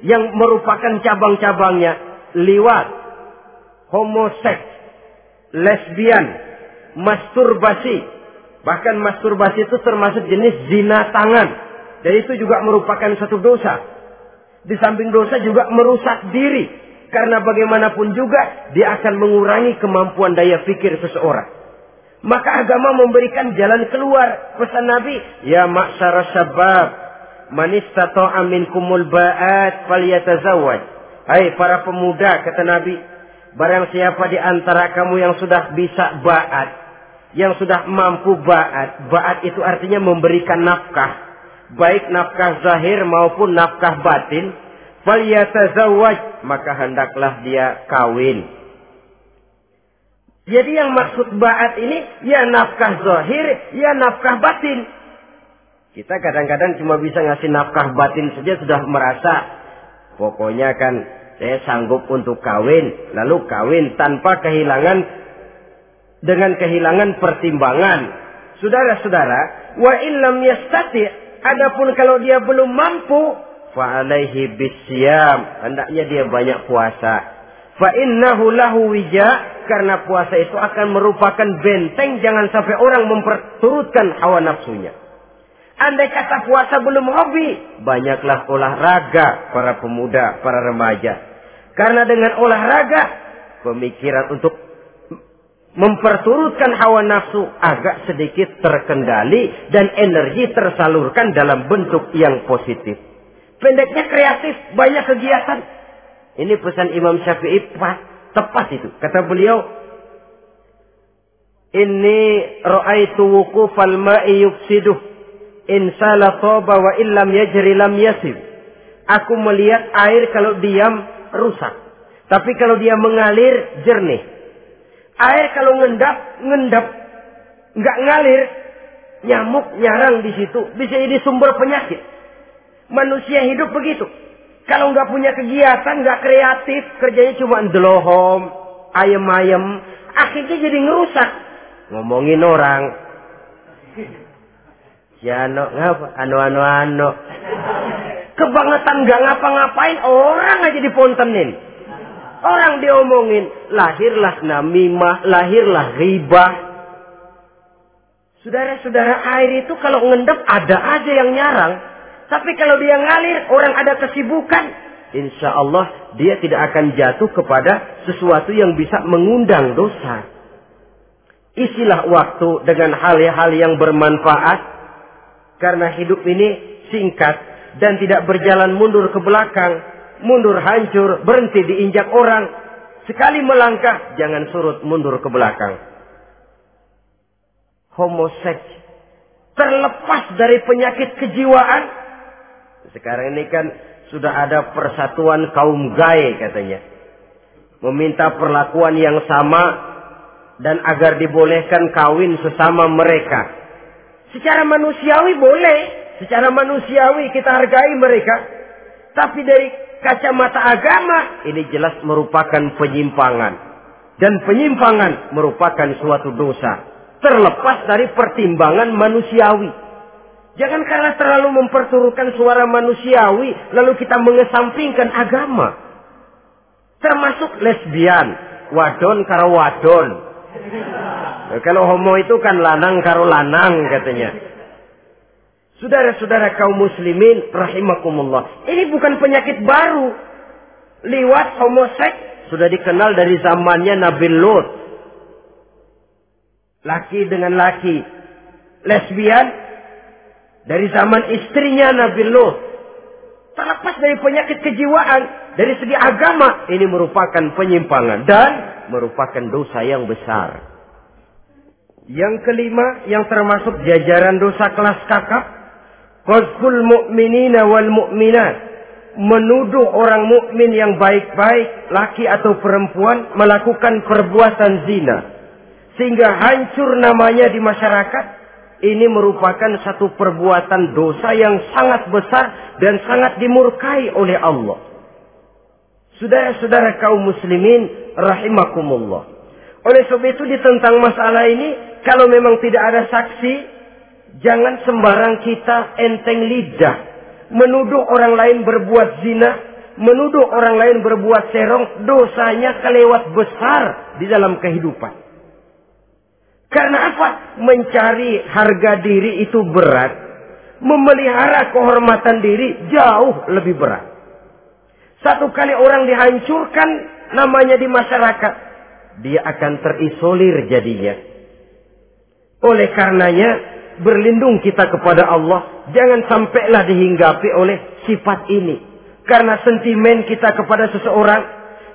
Yang merupakan cabang-cabangnya. Liwat. Homoseks. Lesbian. Masturbasi. Bahkan masturbasi itu termasuk jenis zina tangan. Dan itu juga merupakan satu dosa. Di samping dosa juga merusak diri. Karena bagaimanapun juga dia akan mengurangi kemampuan daya pikir seseorang. Maka agama memberikan jalan keluar. Pesan Nabi, Ya maksara sabab, manistata'a minkumul ba'at falyatazawwaj. Hai para pemuda, kata Nabi, barang siapa di antara kamu yang sudah bisa ba'at, yang sudah mampu ba'at, ba'at itu artinya memberikan nafkah. Baik nafkah zahir maupun nafkah batin, falyatazawwaj, maka hendaklah dia kawin. Jadi yang maksud ba'at ini ya nafkah zahir, ya nafkah batin. Kita kadang-kadang cuma bisa ngasih nafkah batin saja sudah merasa pokoknya kan saya sanggup untuk kawin, lalu kawin tanpa kehilangan dengan kehilangan pertimbangan. Saudara-saudara, wa illam yastati, adapun kalau dia belum mampu, fa alaihi bisyam, hendaknya dia banyak puasa. Fa innahu lahu wija karena puasa itu akan merupakan benteng jangan sampai orang memperturutkan hawa nafsunya. Andai kata puasa belum hobi, banyaklah olahraga para pemuda, para remaja. Karena dengan olahraga, pemikiran untuk memperturutkan hawa nafsu agak sedikit terkendali dan energi tersalurkan dalam bentuk yang positif. Pendeknya kreatif, banyak kegiatan. Ini pesan Imam Syafi'i tepat itu. Kata beliau, Ini ra'aitu wukufal ma'i yufsiduh. In sala toba wa illam yajri lam yasib. Aku melihat air kalau diam rusak. Tapi kalau dia mengalir jernih. Air kalau ngendap, ngendap. Nggak ngalir, nyamuk nyarang di situ. Bisa jadi sumber penyakit. Manusia hidup begitu. Kalau nggak punya kegiatan, nggak kreatif, kerjanya cuma delohom, ayam-ayam, akhirnya jadi ngerusak. Ngomongin orang. Ya ano, ngapa? Ano, ano, ano. Kebangetan nggak ngapa-ngapain, orang aja dipontenin. Orang diomongin, lahirlah namimah, lahirlah riba. Saudara-saudara air itu kalau ngendap ada aja yang nyarang. Tapi kalau dia ngalir, orang ada kesibukan. Insya Allah dia tidak akan jatuh kepada sesuatu yang bisa mengundang dosa. Isilah waktu dengan hal-hal yang bermanfaat. Karena hidup ini singkat dan tidak berjalan mundur ke belakang. Mundur hancur, berhenti diinjak orang. Sekali melangkah, jangan surut mundur ke belakang. Homoseks terlepas dari penyakit kejiwaan sekarang ini kan sudah ada persatuan kaum gay katanya. Meminta perlakuan yang sama dan agar dibolehkan kawin sesama mereka. Secara manusiawi boleh. Secara manusiawi kita hargai mereka. Tapi dari kacamata agama ini jelas merupakan penyimpangan. Dan penyimpangan merupakan suatu dosa. Terlepas dari pertimbangan manusiawi. Jangan karena terlalu memperturutkan suara manusiawi, lalu kita mengesampingkan agama. Termasuk lesbian, wadon karo wadon. Nah, kalau homo itu kan lanang karo lanang katanya. Saudara-saudara kaum muslimin rahimakumullah. Ini bukan penyakit baru. Liwat homoseks sudah dikenal dari zamannya Nabi Lut. Laki dengan laki. Lesbian dari zaman istrinya Nabi Lut. Terlepas dari penyakit kejiwaan, dari segi agama, ini merupakan penyimpangan dan merupakan dosa yang besar. Yang kelima, yang termasuk jajaran dosa kelas kakap, qazful mu'minina wal mu'minat, menuduh orang mukmin yang baik-baik, laki atau perempuan melakukan perbuatan zina sehingga hancur namanya di masyarakat ini merupakan satu perbuatan dosa yang sangat besar dan sangat dimurkai oleh Allah. Saudara-saudara kaum muslimin rahimakumullah. Oleh sebab itu di tentang masalah ini kalau memang tidak ada saksi jangan sembarang kita enteng lidah menuduh orang lain berbuat zina, menuduh orang lain berbuat serong, dosanya kelewat besar di dalam kehidupan. Karena apa? Mencari harga diri itu berat. Memelihara kehormatan diri jauh lebih berat. Satu kali orang dihancurkan namanya di masyarakat. Dia akan terisolir jadinya. Oleh karenanya berlindung kita kepada Allah. Jangan sampailah dihinggapi oleh sifat ini. Karena sentimen kita kepada seseorang.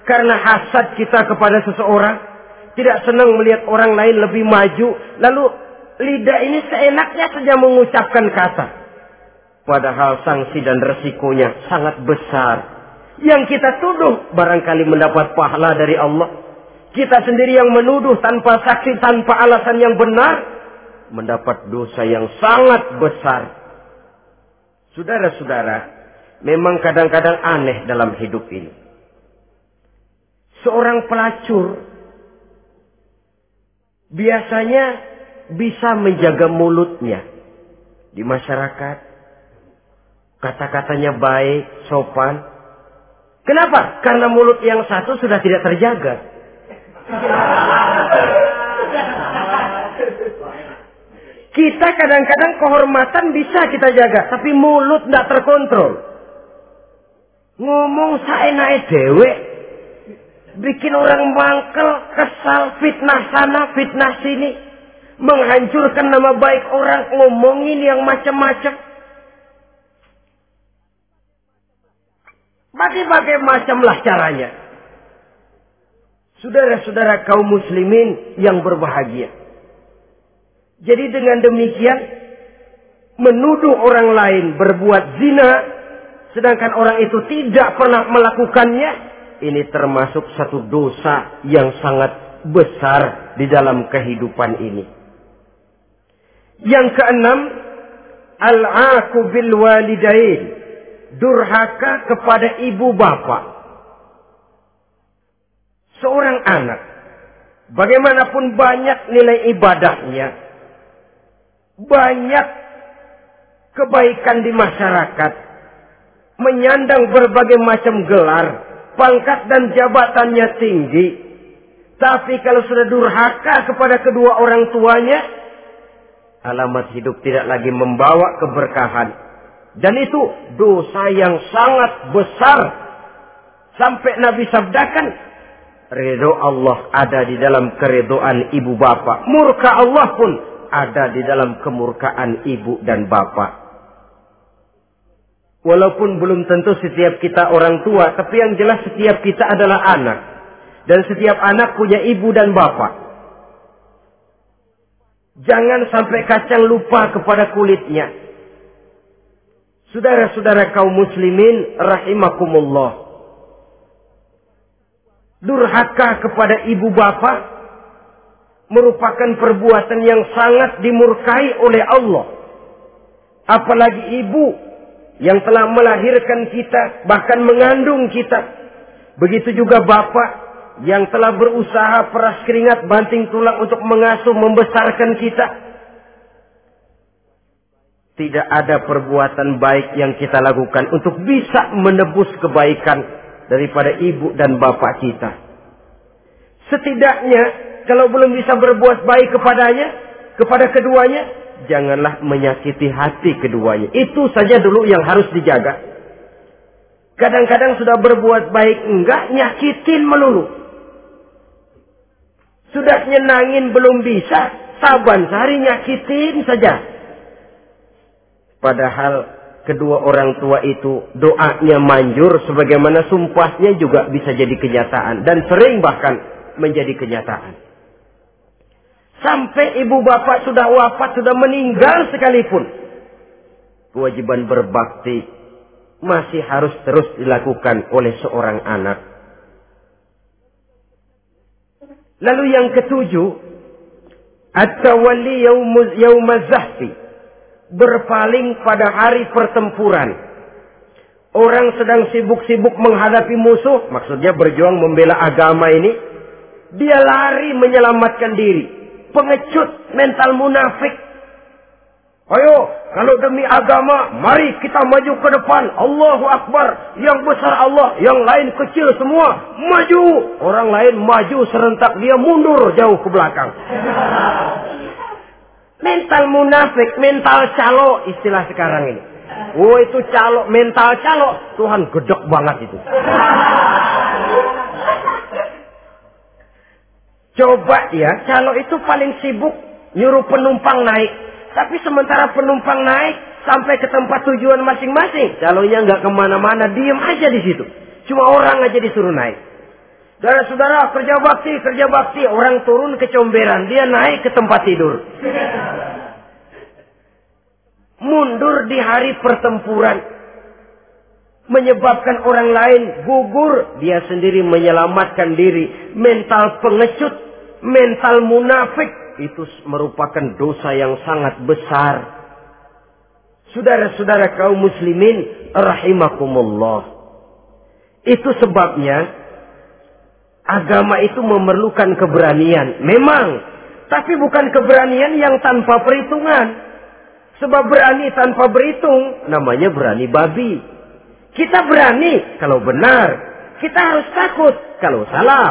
Karena hasad kita kepada seseorang tidak senang melihat orang lain lebih maju, lalu lidah ini seenaknya saja mengucapkan kata. Padahal sanksi dan resikonya sangat besar. Yang kita tuduh barangkali mendapat pahala dari Allah. Kita sendiri yang menuduh tanpa saksi, tanpa alasan yang benar. Mendapat dosa yang sangat besar. Saudara-saudara, memang kadang-kadang aneh dalam hidup ini. Seorang pelacur biasanya bisa menjaga mulutnya di masyarakat. Kata-katanya baik, sopan. Kenapa? Karena mulut yang satu sudah tidak terjaga. Kita kadang-kadang kehormatan bisa kita jaga, tapi mulut tidak terkontrol. Ngomong saya naik dewek, bikin orang mangkel, kesal, fitnah sana, fitnah sini, menghancurkan nama baik orang, ngomongin yang macam-macam. Bagai-bagai macamlah caranya. Saudara-saudara kaum muslimin yang berbahagia. Jadi dengan demikian, menuduh orang lain berbuat zina, sedangkan orang itu tidak pernah melakukannya, ini termasuk satu dosa yang sangat besar di dalam kehidupan ini. Yang keenam, al-aku bil walidain, durhaka kepada ibu bapak. Seorang anak, bagaimanapun banyak nilai ibadahnya, banyak kebaikan di masyarakat, menyandang berbagai macam gelar, pangkat dan jabatannya tinggi. Tapi kalau sudah durhaka kepada kedua orang tuanya, alamat hidup tidak lagi membawa keberkahan. Dan itu dosa yang sangat besar. Sampai Nabi sabdakan, Ridho Allah ada di dalam keridoan ibu bapak. Murka Allah pun ada di dalam kemurkaan ibu dan bapak. Walaupun belum tentu setiap kita orang tua, tapi yang jelas setiap kita adalah anak. Dan setiap anak punya ibu dan bapak. Jangan sampai kacang lupa kepada kulitnya. Saudara-saudara kaum muslimin rahimakumullah. Durhaka kepada ibu bapak merupakan perbuatan yang sangat dimurkai oleh Allah. Apalagi ibu yang telah melahirkan kita, bahkan mengandung kita. Begitu juga Bapak yang telah berusaha peras keringat banting tulang untuk mengasuh membesarkan kita. Tidak ada perbuatan baik yang kita lakukan untuk bisa menebus kebaikan daripada ibu dan bapak kita. Setidaknya kalau belum bisa berbuat baik kepadanya, kepada keduanya, janganlah menyakiti hati keduanya. Itu saja dulu yang harus dijaga. Kadang-kadang sudah berbuat baik enggak, nyakitin melulu. Sudah nyenangin belum bisa, saban sehari nyakitin saja. Padahal kedua orang tua itu doanya manjur sebagaimana sumpahnya juga bisa jadi kenyataan dan sering bahkan menjadi kenyataan. Sampai ibu bapak sudah wafat, sudah meninggal sekalipun. Kewajiban berbakti masih harus terus dilakukan oleh seorang anak. Lalu yang ketujuh, at-tawalli yaumaz zahfi berpaling pada hari pertempuran. Orang sedang sibuk-sibuk menghadapi musuh, maksudnya berjuang membela agama ini, dia lari menyelamatkan diri. Pengecut, mental munafik. Ayo, kalau demi agama, mari kita maju ke depan. Allahu Akbar. Yang besar Allah, yang lain kecil semua. Maju. Orang lain maju serentak, dia mundur jauh ke belakang. Mental munafik, mental calo istilah sekarang ini. Oh itu calo, mental calo. Tuhan gedek banget itu. Coba ya, calo itu paling sibuk nyuruh penumpang naik. Tapi sementara penumpang naik sampai ke tempat tujuan masing-masing. Calonya nggak ke mana-mana, diem aja di situ. Cuma orang aja disuruh naik. Saudara-saudara, kerja bakti, kerja bakti. Orang turun ke comberan, dia naik ke tempat tidur. Mundur di hari pertempuran. Menyebabkan orang lain gugur. Dia sendiri menyelamatkan diri. Mental pengecut, mental munafik. Itu merupakan dosa yang sangat besar. Saudara-saudara kaum muslimin, rahimakumullah. Itu sebabnya Agama itu memerlukan keberanian. Memang. Tapi bukan keberanian yang tanpa perhitungan. Sebab berani tanpa berhitung. Namanya berani babi. Kita berani kalau benar. Kita harus takut kalau salah.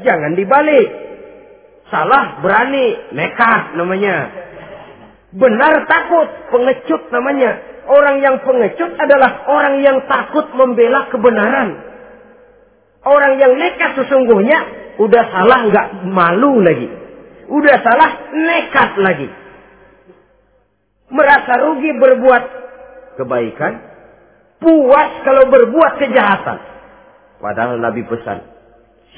Jangan dibalik. Salah berani. Nekat namanya. Benar takut. Pengecut namanya. Orang yang pengecut adalah orang yang takut membela kebenaran. Orang yang nekat sesungguhnya udah salah nggak malu lagi. Udah salah nekat lagi. Merasa rugi berbuat kebaikan. Puas kalau berbuat kejahatan. Padahal Nabi pesan.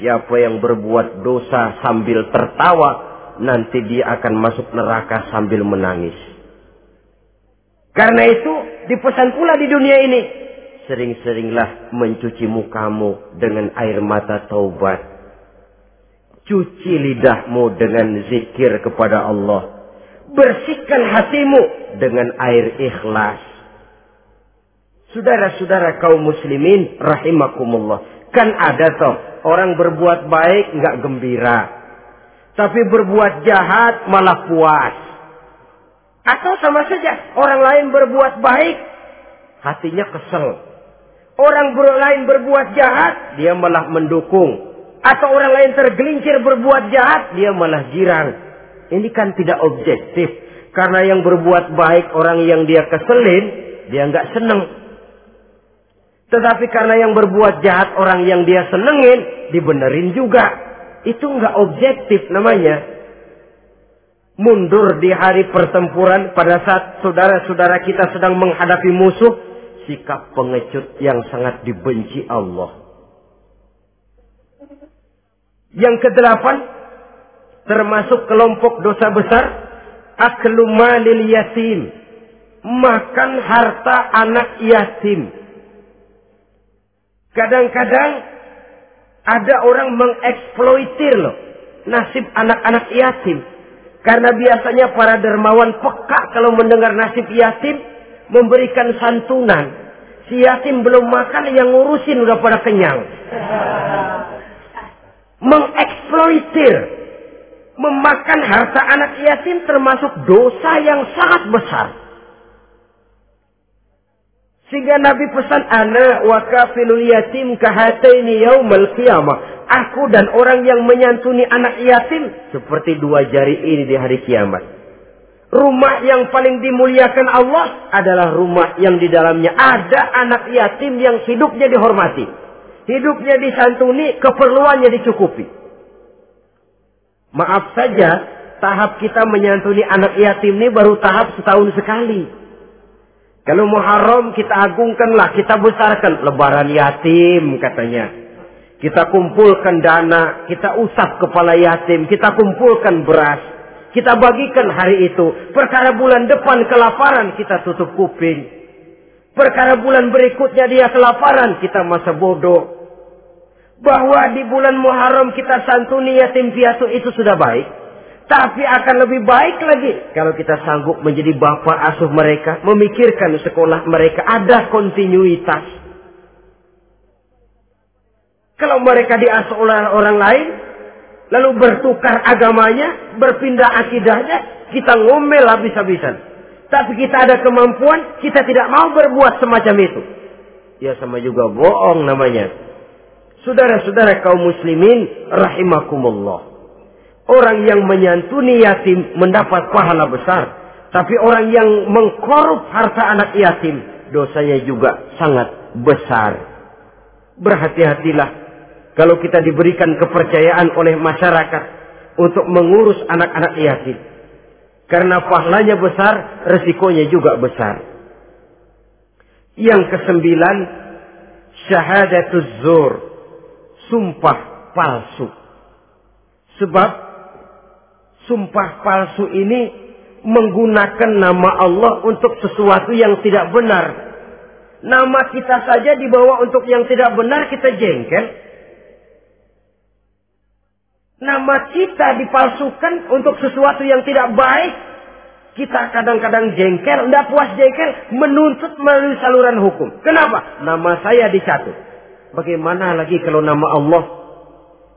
Siapa yang berbuat dosa sambil tertawa. Nanti dia akan masuk neraka sambil menangis. Karena itu dipesan pula di dunia ini sering-seringlah mencuci mukamu dengan air mata taubat. Cuci lidahmu dengan zikir kepada Allah. Bersihkan hatimu dengan air ikhlas. Saudara-saudara kaum muslimin rahimakumullah. Kan ada toh orang berbuat baik nggak gembira. Tapi berbuat jahat malah puas. Atau sama saja orang lain berbuat baik hatinya kesel Orang lain berbuat jahat, dia malah mendukung. Atau orang lain tergelincir berbuat jahat, dia malah girang. Ini kan tidak objektif. Karena yang berbuat baik orang yang dia keselin, dia nggak seneng. Tetapi karena yang berbuat jahat orang yang dia senengin, dibenerin juga. Itu nggak objektif namanya. Mundur di hari pertempuran pada saat saudara-saudara kita sedang menghadapi musuh, sikap pengecut yang sangat dibenci Allah. Yang kedelapan, termasuk kelompok dosa besar, aklu malil yatim, makan harta anak yatim. Kadang-kadang ada orang mengeksploitir loh nasib anak-anak yatim. Karena biasanya para dermawan peka kalau mendengar nasib yatim, memberikan santunan. Si yatim belum makan yang ngurusin udah pada kenyang. Mengeksploitir. Memakan harta anak yatim termasuk dosa yang sangat besar. Sehingga Nabi pesan ana wa kafilul yatim kahataini yaumal qiyamah. Aku dan orang yang menyantuni anak yatim seperti dua jari ini di hari kiamat. Rumah yang paling dimuliakan Allah adalah rumah yang di dalamnya ada anak yatim yang hidupnya dihormati. Hidupnya disantuni, keperluannya dicukupi. Maaf saja, tahap kita menyantuni anak yatim ini baru tahap setahun sekali. Kalau Muharram kita agungkanlah, kita besarkan lebaran yatim katanya. Kita kumpulkan dana, kita usap kepala yatim, kita kumpulkan beras. Kita bagikan hari itu. Perkara bulan depan kelaparan, kita tutup kuping. Perkara bulan berikutnya dia kelaparan, kita masa bodoh. Bahwa di bulan Muharram kita santuni yatim piatu itu sudah baik. Tapi akan lebih baik lagi kalau kita sanggup menjadi bapak asuh mereka, memikirkan sekolah mereka ada kontinuitas. Kalau mereka diasuh oleh orang lain, lalu bertukar agamanya, berpindah akidahnya, kita ngomel habis-habisan. Tapi kita ada kemampuan, kita tidak mau berbuat semacam itu. Ya sama juga bohong namanya. Saudara-saudara kaum muslimin rahimakumullah. Orang yang menyantuni yatim mendapat pahala besar. Tapi orang yang mengkorup harta anak yatim, dosanya juga sangat besar. Berhati-hatilah kalau kita diberikan kepercayaan oleh masyarakat untuk mengurus anak-anak yatim. Karena pahalanya besar, resikonya juga besar. Yang kesembilan, syahadatuz zur, sumpah palsu. Sebab sumpah palsu ini menggunakan nama Allah untuk sesuatu yang tidak benar. Nama kita saja dibawa untuk yang tidak benar kita jengkel. Nama kita dipalsukan untuk sesuatu yang tidak baik. Kita kadang-kadang jengkel, tidak puas jengkel, menuntut melalui saluran hukum. Kenapa? Nama saya dicatut. Bagaimana lagi kalau nama Allah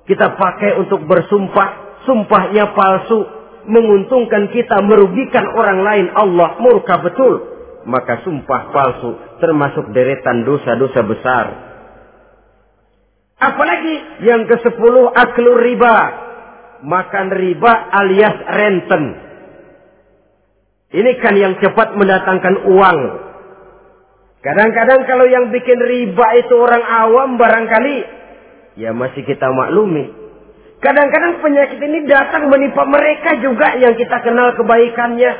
kita pakai untuk bersumpah sumpahnya palsu, menguntungkan kita, merugikan orang lain, Allah murka betul. Maka sumpah palsu termasuk deretan dosa-dosa besar. Apalagi yang ke sepuluh aklu riba. Makan riba alias renten. Ini kan yang cepat mendatangkan uang. Kadang-kadang kalau yang bikin riba itu orang awam barangkali. Ya masih kita maklumi. Kadang-kadang penyakit ini datang menimpa mereka juga yang kita kenal kebaikannya.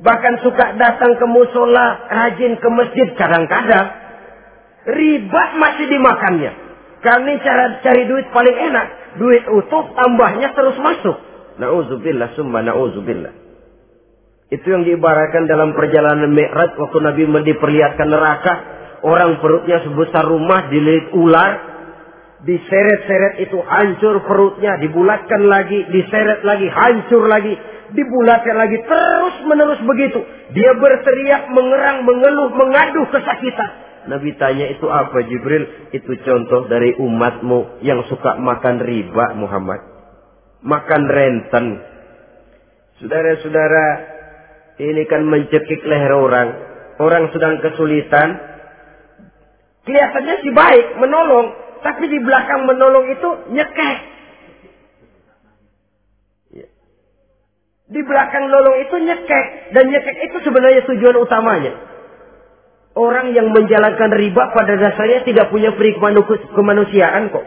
Bahkan suka datang ke musola, rajin ke masjid kadang-kadang. Riba masih dimakannya. Karena cara cari duit paling enak. Duit utuh tambahnya terus masuk. Na'udzubillah summa na'udzubillah. Itu yang diibaratkan dalam perjalanan Mi'raj waktu Nabi diperlihatkan neraka. Orang perutnya sebesar rumah dililit ular diseret-seret itu hancur perutnya, dibulatkan lagi, diseret lagi, hancur lagi, dibulatkan lagi, terus menerus begitu. Dia berteriak, mengerang, mengeluh, mengaduh kesakitan. Nabi tanya itu apa Jibril? Itu contoh dari umatmu yang suka makan riba Muhammad. Makan renten. Saudara-saudara, ini kan mencekik leher orang. Orang sedang kesulitan. Kelihatannya sih baik, menolong. Tapi di belakang menolong itu nyekek. Ya. Di belakang nolong itu nyekek. Dan nyekek itu sebenarnya tujuan utamanya. Orang yang menjalankan riba pada dasarnya tidak punya peri kemanusiaan kok.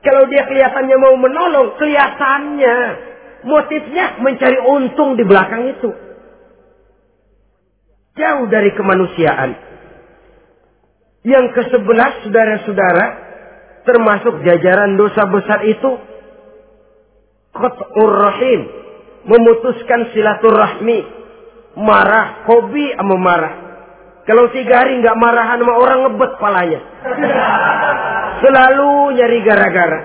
Kalau dia kelihatannya mau menolong, kelihatannya motifnya mencari untung di belakang itu. Jauh dari kemanusiaan. Yang ke sebelas, saudara-saudara, termasuk jajaran dosa besar itu qat'ur rahim memutuskan silaturahmi marah hobi sama marah. Kalau tiga hari nggak marahan sama orang ngebet palanya. Selalu nyari gara-gara.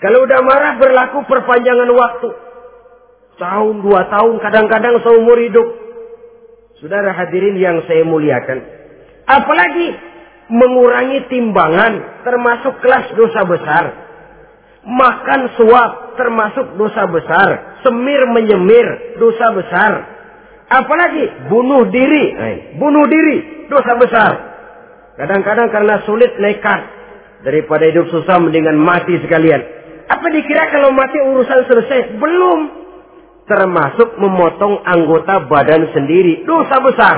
Kalau udah marah berlaku perpanjangan waktu. Tahun dua tahun kadang-kadang seumur hidup. Saudara hadirin yang saya muliakan. Apalagi mengurangi timbangan termasuk kelas dosa besar. Makan suap termasuk dosa besar. Semir menyemir dosa besar. Apalagi bunuh diri. Eh, bunuh diri dosa besar. Kadang-kadang karena sulit nekat. Daripada hidup susah mendingan mati sekalian. Apa dikira kalau mati urusan selesai? Belum. Termasuk memotong anggota badan sendiri. Dosa besar.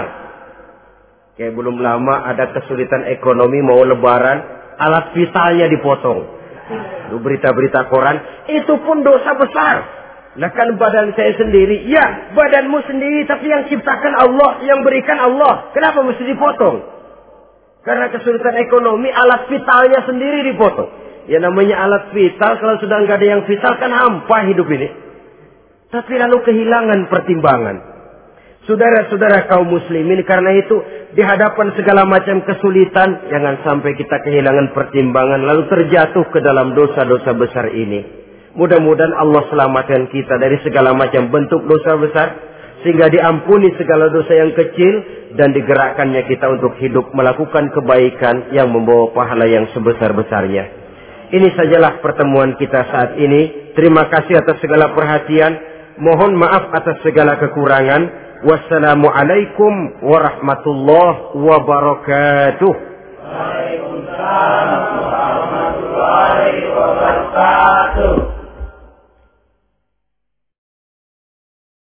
Kayak belum lama ada kesulitan ekonomi mau lebaran, alat vitalnya dipotong. Lu berita-berita koran, itu pun dosa besar. Lah kan badan saya sendiri. Ya, badanmu sendiri tapi yang ciptakan Allah, yang berikan Allah. Kenapa mesti dipotong? Karena kesulitan ekonomi, alat vitalnya sendiri dipotong. Ya namanya alat vital, kalau sudah nggak ada yang vital kan hampa hidup ini. Tapi lalu kehilangan pertimbangan. Saudara-saudara kaum muslimin karena itu di hadapan segala macam kesulitan jangan sampai kita kehilangan pertimbangan lalu terjatuh ke dalam dosa-dosa besar ini. Mudah-mudahan Allah selamatkan kita dari segala macam bentuk dosa besar sehingga diampuni segala dosa yang kecil dan digerakkannya kita untuk hidup melakukan kebaikan yang membawa pahala yang sebesar-besarnya. Ini sajalah pertemuan kita saat ini. Terima kasih atas segala perhatian. Mohon maaf atas segala kekurangan. والسلام عليكم ورحمة الله وبركاته. وعليكم السلام ورحمة الله وبركاته.